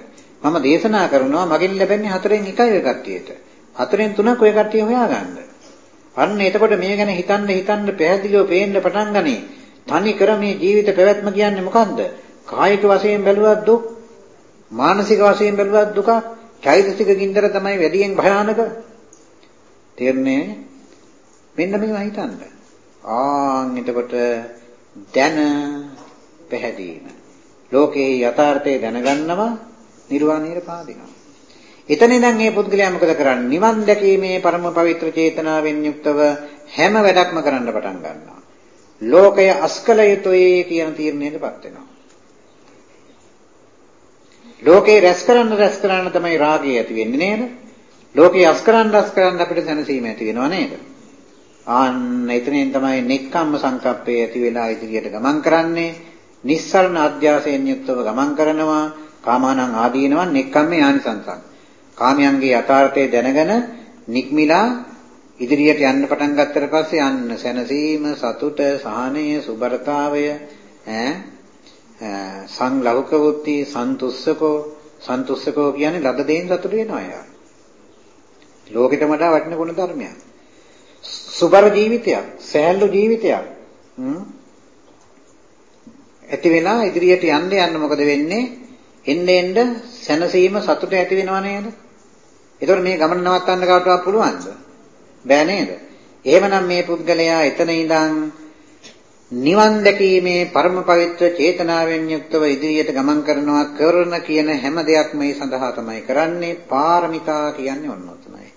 මම දේශනා කරනවා මගෙන් ලැබෙන්නේ හතරෙන් එකයි ඔය කට්ටියට. හතරෙන් තුනක් ඔය කට්ටිය හොයාගන්න. අන්න එතකොට මේ ගැන හිතන්න හිතන්න පැහැදිලිව පේන්න පටන් ගනී. තනි කර මේ ජීවිත පැවැත්ම කියන්නේ මොකන්ද? කායික වශයෙන් බැලුවත් දුක්, මානසික වශයෙන් බැලුවත් දුක, චෛතසික ගින්දර තමයි වැඩියෙන් භයානක. තේරුණේ? මෙන්න මේවා හිතන්න. ආන් එතකොට දැන පැහැදීම. ලෝකේ යථාර්ථය දැනගන්නවා නිර්වාණයට පාදිනවා. එතන ඉඳන් මේ පුද්ගලයා මොකද කරන්නේ? නිවන් දැකීමේ පරම පවිත්‍ර චේතනාවෙන් යුක්තව හැම වැඩක්ම කරන්න පටන් ගන්නවා. ලෝකය අස්කල යුතුයි කියන තීරණයටපත් වෙනවා. ලෝකේ රැස් කරන්න රැස් කරන්න තමයි රාගය ඇති වෙන්නේ නේද? ලෝකේ අස් කරන්න අස් කරන්න අපිට දැනසීම ඇති වෙනවා නේද? ආන්න එතනින් තමයි නෙක්ඛම්ම සංකප්පේ ඇති වෙලා ඉදිරියට ගමන් කරන්නේ. නිස්සරණ අධ්‍යාසයෙන් යුක්තව ගමන් කරනවා. කාමානං ආදීනවන් නෙක්ඛම්මේ ආනිසංසං. කාමයන්ගේ යථාර්ථය දැනගෙන නික්මිලා ඉදිරියට යන්න පටන් ගත්තට පස්සේ යන්න සැනසීම සතුට සහනය සුබරතාවය ඈ සංලෞක වුත්ති සන්තුස්සකෝ සන්තුස්සකෝ කියන්නේ ලද දෙයින් සතුට වෙනවා යා. ලෝකෙට වඩා වටින ගුණ ධර්මයක්. සුබර ජීවිතයක්, සෑහළු ජීවිතයක්. හ්ම්. ඇති වෙලා ඉදිරියට යන්න යන්න මොකද වෙන්නේ? එන්න එන්න සැනසීම සතුට ඇති වෙනව නේද? ඒතකොට මේ ගමන නවත්තන්න කාටවත් පුළුවන්ද? බෑ නේද? එහෙමනම් මේ පුද්ගලයා එතන ඉඳන් නිවන් දැකීමේ පරම පවිත්‍ර චේතනාවෙන් යුක්තව ඉදිරියට ගමන් කරනවා කරන කියන හැම දෙයක්ම මේ සඳහා තමයි කරන්නේ පාරමිතා කියන්නේ ඔන්න ඔතනයි.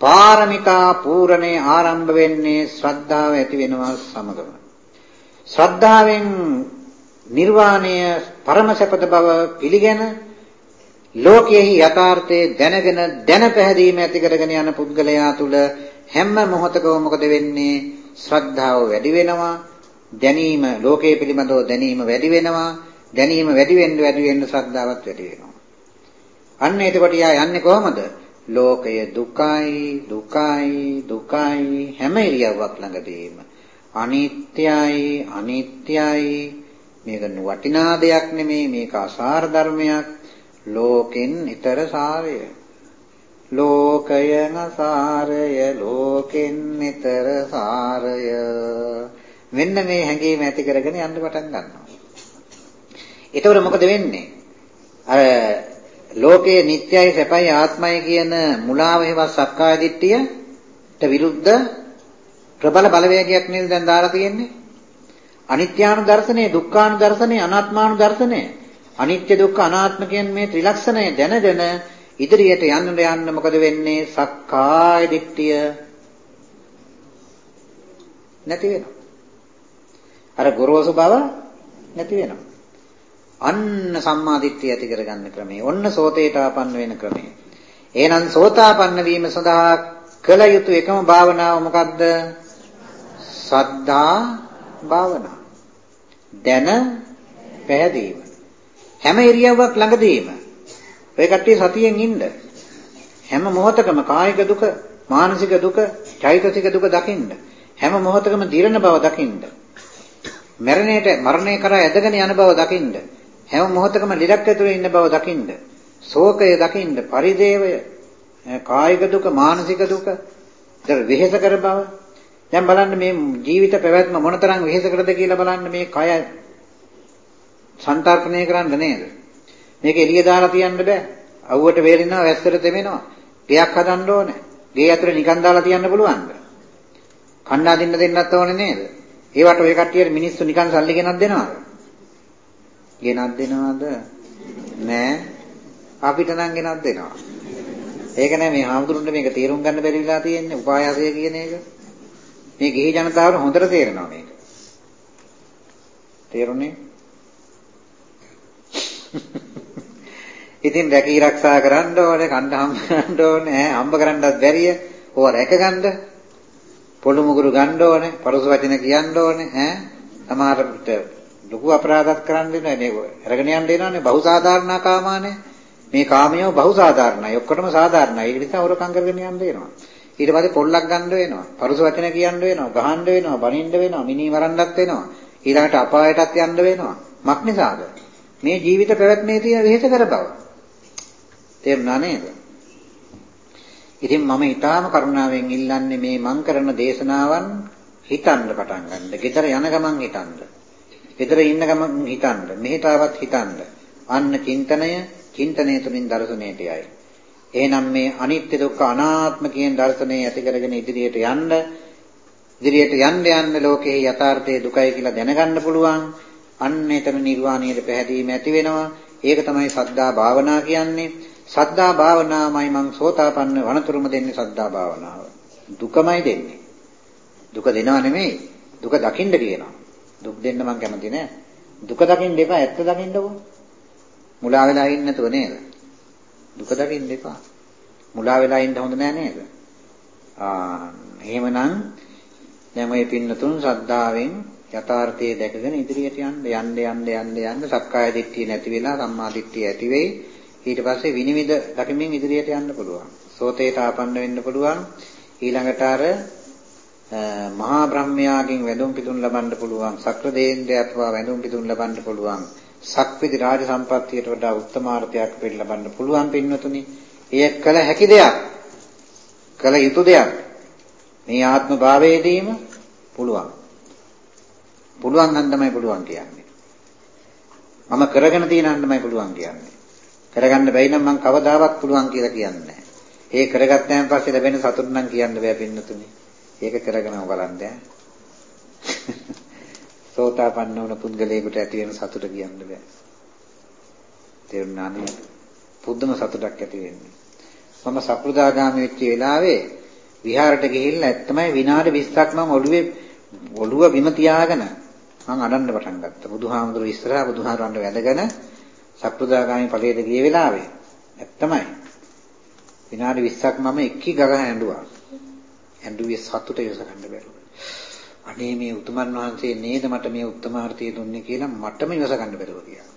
පාරමිතා පූර්ණේ ආරම්භ වෙන්නේ ශ්‍රද්ධාව ඇති වෙනවා සමගම. ශ්‍රද්ධාවෙන් නිර්වාණය පරම සපත බව පිළිගෙන ලෝකයෙහි යථාර්ථයේ දැනගෙන දැන පැහැදීම ඇති කරගෙන යන පුද්ගලයා තුල හැම මොහොතකම මොකද වෙන්නේ? ශ්‍රද්ධාව වැඩි වෙනවා. දැනීම ලෝකයේ පිළිබඳව දැනීම වැඩි වෙනවා. දැනීම වැඩි වෙන්න වැඩි වෙන්න ශ්‍රද්ධාවත් වැඩි වෙනවා. අන්න එතකොට යා යන්නේ කොහමද? ලෝකය දුකයි දුකයි දුකයි හැම ඉරියව්වක් ළඟදීම. අනිත්‍යයි අනිත්‍යයි. මේක වටිනා දෙයක් නෙමෙයි මේක අසාර ධර්මයක්. ලෝකෙන් ඊතර සාරය. ලෝකයන සාරය ලෝකෙන් ඊතර සාරය. මෙන්න මේ හැඟීම ඇති කරගෙන යන්න පටන් ගන්නවා. එතකොට මොකද වෙන්නේ? අර ලෝකයේ නිට්ටයයි සැපයි ආත්මයි කියන මුලාව හේවත් සක්කාය දිට්ඨියට විරුද්ධ ප්‍රබල බලවේගයක් නේද දැන් දාලා තියෙන්නේ? අනිත්‍යානු දර්ශනය දුක්ඛානු දර්ශනය අනාත්මානු දර්ශනය අනිත්‍ය දුක්ඛ අනාත්ම කියන මේ ත්‍රිලක්ෂණය දැනගෙන ඉදිරියට යන්න යන්න මොකද වෙන්නේ? සක්කාය දිට්ඨිය නැති වෙනවා. අර ගොරෝසු බව නැති වෙනවා. අන්න සම්මා දිට්ඨිය ඇති කරගන්න ක්‍රමය. ඔන්න සෝතේට ආපන්න වෙන ක්‍රමය. එහෙනම් සෝතාපන්න වීම සඳහා කළ යුතු එකම භාවනාව මොකද්ද? සද්ධා භාවනාව දැන පැහැදීම. හැම ඉරියව්වක් ළඟදීම. ඔය කට්ටිය සතියෙන් ඉන්න. හැම මොහොතකම කායික දුක මානසික දුක චෛතසික දුක දකින්න. හැම මොහොතකම දිරන බව දකින්න. මරණයට මරණය කරා ඇදගෙන යන බව දකින්න. හැම මොහොතකම ලිරක් ඇතුලේ ඉන්න බව දකින්න. ශෝකය දකින්න. පරිදේවය කායික දුක මානසික දුක දර වෙහෙස කර බව. දැන් බලන්න මේ ජීවිත පැවැත්ම මොනතරම් වෙහෙසකරද කියලා බලන්න මේ කය සංතරපණය කරන්න නේද? මේක එළිය දාලා තියන්න බෑ. අවුවට වේලෙනවා, වැස්සට තෙමෙනවා. ගෙයක් හදන්න ඕනේ. ගේ ඇතුලේ නිකන් දාලා තියන්න පුළුවන්ද? කණ්ණා දෙන්න දෙන්නත් ඕනේ නේද? ඒවට ඔය කට්ටියට මිනිස්සු නිකන් සල්ලි ගෙනත් දෙනවද? ගෙනත් දෙනවද? නෑ. අපිට නම් ගෙනත් දෙනවා. ඒක නෑ මේ හාමුදුරුන්ට මේක තේරුම් ගන්න බැරි වෙලා තියෙන්නේ උපායාසය කියන එක. මේ ගිහි ජනතාවට හොඳට තේරෙනවා මේක. තේරුණේ? ඉතින් රැකී ආරක්ෂා කරන්න ඕනේ, කණ්ඩ හම්බ කරන්න ඕනේ, ඈ හම්බ කරන්නත් බැරිය. ඕවා රැකගන්න පොළු මුගුරු ගන්න ඕනේ, පරස වචන කියන්න ඕනේ, ඈ සමහරට ලොකු අපරාධات කරන්න වෙනවා නේ. අරගෙන යන්න දෙනවානේ බහුසාධාරණ කාමානේ. මේ කාමයෝ බහුසාධාරණයි. ඔක්කොටම සාධාරණයි. ඒක නිසා හොරකම් කරගෙන යන්න දෙනවා. ඊට පස්සේ පොල්ලක් ගන්න වෙනවා. පරුස වචන කියන්න වෙනවා. ගහන්න වෙනවා. බනින්න වෙනවා. මිනි මරන්නත් වෙනවා. ඊළඟට අපායටත් යන්න වෙනවා. මක් නිසාද? මේ ජීවිත පැවැත්මේ තියෙන වෙහෙස කර බව. තේරුණා නේද? ඉතින් මම ඊටාම කරුණාවෙන් ඉල්ලන්නේ මේ මං කරන දේශනාවන් හිතන්න පටන් ගන්න. ගෙදර යන ගමන් හිතන්න. ගෙදර ඉන්න ගමන් හිතන්න. මෙහෙටවත් හිතන්න. අන්න චින්තනය, චින්තනය තුලින් දර්ශනයට යයි. එහෙනම් මේ අනිත්‍ය දුක්ඛ අනාත්ම කියන දර්ශනය ඇති කරගෙන ඉදිරියට යන්න ඉදිරියට යන්න යන්න ලෝකයේ යථාර්ථය දුකයි කියලා දැනගන්න පුළුවන්. අන්න එතන නිර්වාණයට පැහැදීම ඇති වෙනවා. ඒක තමයි සද්ධා භාවනා කියන්නේ. සද්ධා භාවනාවමයි මං සෝතාපන්න වනතුරුම දෙන්නේ සද්ධා භාවනාව. දුකමයි දෙන්නේ. දුක දෙනව නෙමෙයි. දුක දකින්න කියනවා. දුක් දෙන්න මං කැමති නෑ. දුක දකින්න එපා ඇත්ත දකින්නකෝ. මුලා වෙලා ඉන්න නැතුව නේද? දුක දකින්න එපා. මුලා වෙලා ඉන්න හොඳ නෑ නේද? ආ එහෙමනම් දැන් ඔය පින්නතුන් ශ්‍රද්ධාවෙන් යථාර්ථයේ දැකගෙන ඉදිරියට යන්න යන්න යන්න යන්න යන්න සක්කාය දිට්ඨිය නැති වෙලා සම්මා දිට්ඨිය ඇති වෙයි. ඊට පස්සේ විනිවිද දකිමින් ඉදිරියට යන්න පුළුවන්. සෝතේට ආපන්න වෙන්න පුළුවන්. ඊළඟට අර මහා බ්‍රහ්මයාගෙන් වැඳුම් පිදුම් ලබන්න පුළුවන්. සක්‍ර දේන්ද්‍රයත් වැඳුම් පිදුම් ලබන්න පුළුවන්. සක්විති රාජ සම්පත්තියට වඩා උත්තමාර්ථයක් පිළ ලබන්න පුළුවන් පින්වතුනි. එය කළ හැකි දෙයක්. කළ යුතු දෙයක්. මේ ආත්ම භාවයේදීම පුළුවන්. පුළුවන් නම් තමයි පුළුවන් කියන්නේ. මම කරගෙන තියෙනන් තමයි පුළුවන් කියන්නේ. කරගන්න බැයි නම් මම කවදාවත් පුළුවන් කියලා කියන්නේ නැහැ. ඒ කරගත්තාන් පස්සේ ලැබෙන සතුට නම් කියන්න බෑ පින්නතුනි. ඒක කරගෙනම බලන්න ඈ. සෝතාපන්න වුණ පුද්ගලයෙකුට ඇති වෙන සතුට කියන්න බෑ. තේරුණා නේද? පුදුම සතුටක් ඇති වෙන්නේ. මම සකෘදාගාමී වෙච්ච වෙලාවේ විහාරට ගිහිල්ලා ඇත්තමයි විනාඩි 20ක් මම ඔළුවේ ඔළුව බිම තියාගෙන මම අඬන්න පටන් ගත්තා. බුදුහාමුදුරු ඉස්සරහා බුදුහාරවන්ට වැඳගෙන සක්‍රුදාගාමි ඵලයට ගිය වෙලාවේ ඇත්තමයි විනාඩි 20ක් මම එක්කි ගගහ ඇඬුවා. ඇඬුවේ සතුට යොස ගන්න බැරුව. අනේ මේ උතුමන් වහන්සේ නේද මට මේ උත්තමාර්ථය දුන්නේ කියලා මටම ඉවස ගන්න බැරුව ගියා.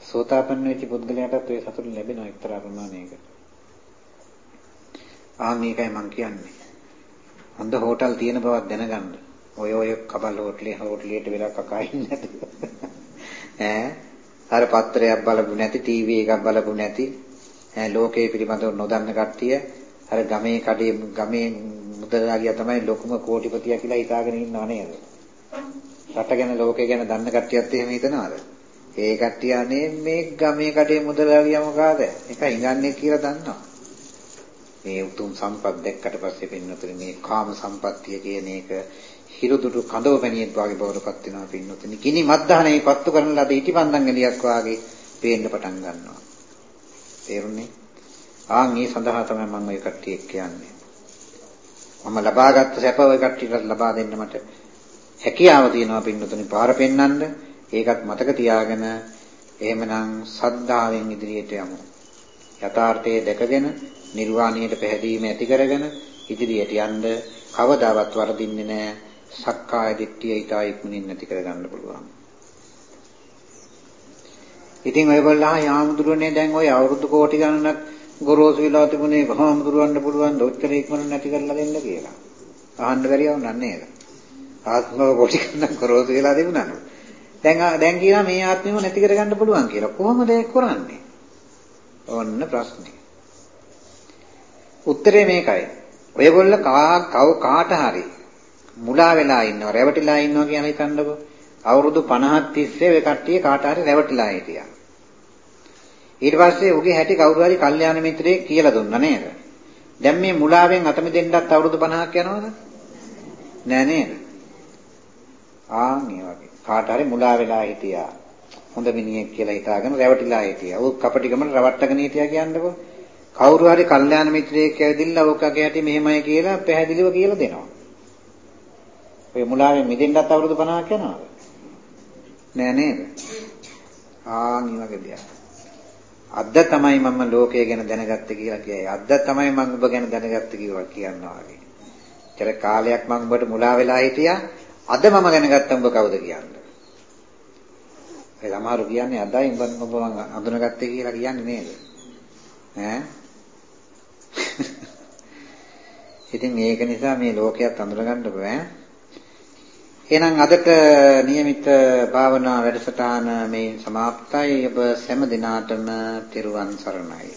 සෝතාපන්න වෙච්ච පුද්ගලයාටත් ඒ සතුට ලැබෙනවා එක්තරා ප්‍රමාණයකට. ආ මේකයි මම කියන්නේ. හොඳ හෝටල් තියෙන බවක් දැනගන්න. ඔය ඔය කබල් හෝටලේ හෝටලියට වෙලා කකා ඉන්නේ ඈ අර පත්‍රයක් බලපු නැති ටීවී එකක් බලපු නැති ලෝකයේ පිළිබඳව නොදන්න කට්ටිය අර ගමේ කඩේ ගමේ මුදලාගියා තමයි ලොකුම කෝටිපතියා කියලා හිතාගෙන ඉන්නව නේද? රට ගැන ලෝකය ගැන දන්න කට්ටියත් එහෙම හිතනවාද? ඒ කට්ටිය අනේ මේ ගමේ කඩේ මුදලාගියා මොකාද? එක හිඟන්නේ කියලා දන්නවා. මේ උතුම් සම්පත් දැක්කට පස්සේ පින්නතුනේ මේ කාම සම්පත්තිය කියන එක හිරුදුරු කඳව පැණියෙක් වාගේ බවටපත් වෙනවා පින්නොතනි. ගිනි මත්දහනේ පත්තු කරන ලද ඉටිපන්දම් එලියක් වාගේ පේන්න පටන් ගන්නවා. තේරුණේ? ආන් මේ සඳහා තමයි මම ඔය කට්ටිය කියන්නේ. මම ලබාගත් සැප ඔය කට්ටියට ලබා දෙන්න මට හැකියාව තියෙනවා පින්නොතනි පාර පෙන්වන්න. ඒකත් මතක තියාගෙන එහෙමනම් සද්ධාවෙන් ඉදිරියට යමු. යථාර්ථය දැකගෙන නිර්වාණයට පැහැදීම ඇති කරගෙන ඉදිරියට යන්න කවදාවත් වරදින්නේ නැහැ. සක්කාය දිට්ඨිය ඊට ඉක්මනින් නැති කරගන්න පුළුවන්. ඉතින් ඔයගොල්ලෝ යාමුදුරනේ දැන් ওই අවුරුදු කෝටි ගණනක් ගොරෝසු වෙලා තිබුණේ කොහොමදුරවන්න පුළුවන් දොච්චර ඉක්මන නැති කරලා දෙන්න කියලා. අහන්න බැරියව නන්නේද? ආත්මව කෝටි ගණනක් ගොරෝසු වෙලා තිබුණා. දැන් දැන් කියනවා මේ ආත්මෙම නැති කරගන්න පුළුවන් කියලා. කොහොමද ඒක කරන්නේ? ඔන්න ප්‍රශ්නේ. උත්තරේ මේකයි. ඔයගොල්ල කාට හරි මුලා වෙලා ඉන්නවා, රැවටිලා ඉන්නවා කියන හිතන්නකෝ. අවුරුදු 50ක් තිස්සේ ඔය කට්ටිය කාට හරි රැවටිලා හිටියා. ඊට පස්සේ උගේ හැටි කවුරු හරි කල්යාණ මිත්‍රයෙක් කියලා දුන්නා නේද? දැන් මේ මුලාවෙන් අත මෙදෙන්නත් අවුරුදු 50ක් යනවද? නෑ නේද? ආන් මේ වගේ. කාට හරි මුලා වෙලා හිටියා. හොඳ මිනිහෙක් කියලා හිතාගෙන රැවටිලා හිටියා. ඌ කපටිකම රවට්ටගෙන හිටියා කියන්නකෝ. කවුරු හරි කල්යාණ මිත්‍රයෙක් ඇවිදින්න ඔකගේ හැටි මෙහෙමයි කියලා පැහැදිලිව කියලා දෙනවා. ඔය මුලාවෙන් මිදෙන්නත් අවුරුදු 50ක් යනවාද? නෑ නේද? ආන් මේ වගේ දෙයක්. අද තමයි මම ලෝකය ගැන දැනගත්තේ කියලා කියයි. අද තමයි මම ඔබ ගැන දැනගත්තේ කියලා කියනවා වගේ. චර කාලයක් මම ඔබට මුලා වෙලා හිටියා. අද මම දැනගත්තා ඔබ කවුද කියන්නේ. ඒ සමහරු කියන්නේ අදයි උඹ ඔබ මම අඳුනගත්තේ කියලා කියන්නේ නේද? ඈ ඉතින් ඒක නිසා මේ ලෝකයක් අඳුරගන්න බෑ. එහෙනම් අදට નિયમિત භාවනා වැඩසටහන මේ સમાપ્તයි ඔබ සෑම දිනාටම තෙරුවන් සරණයි.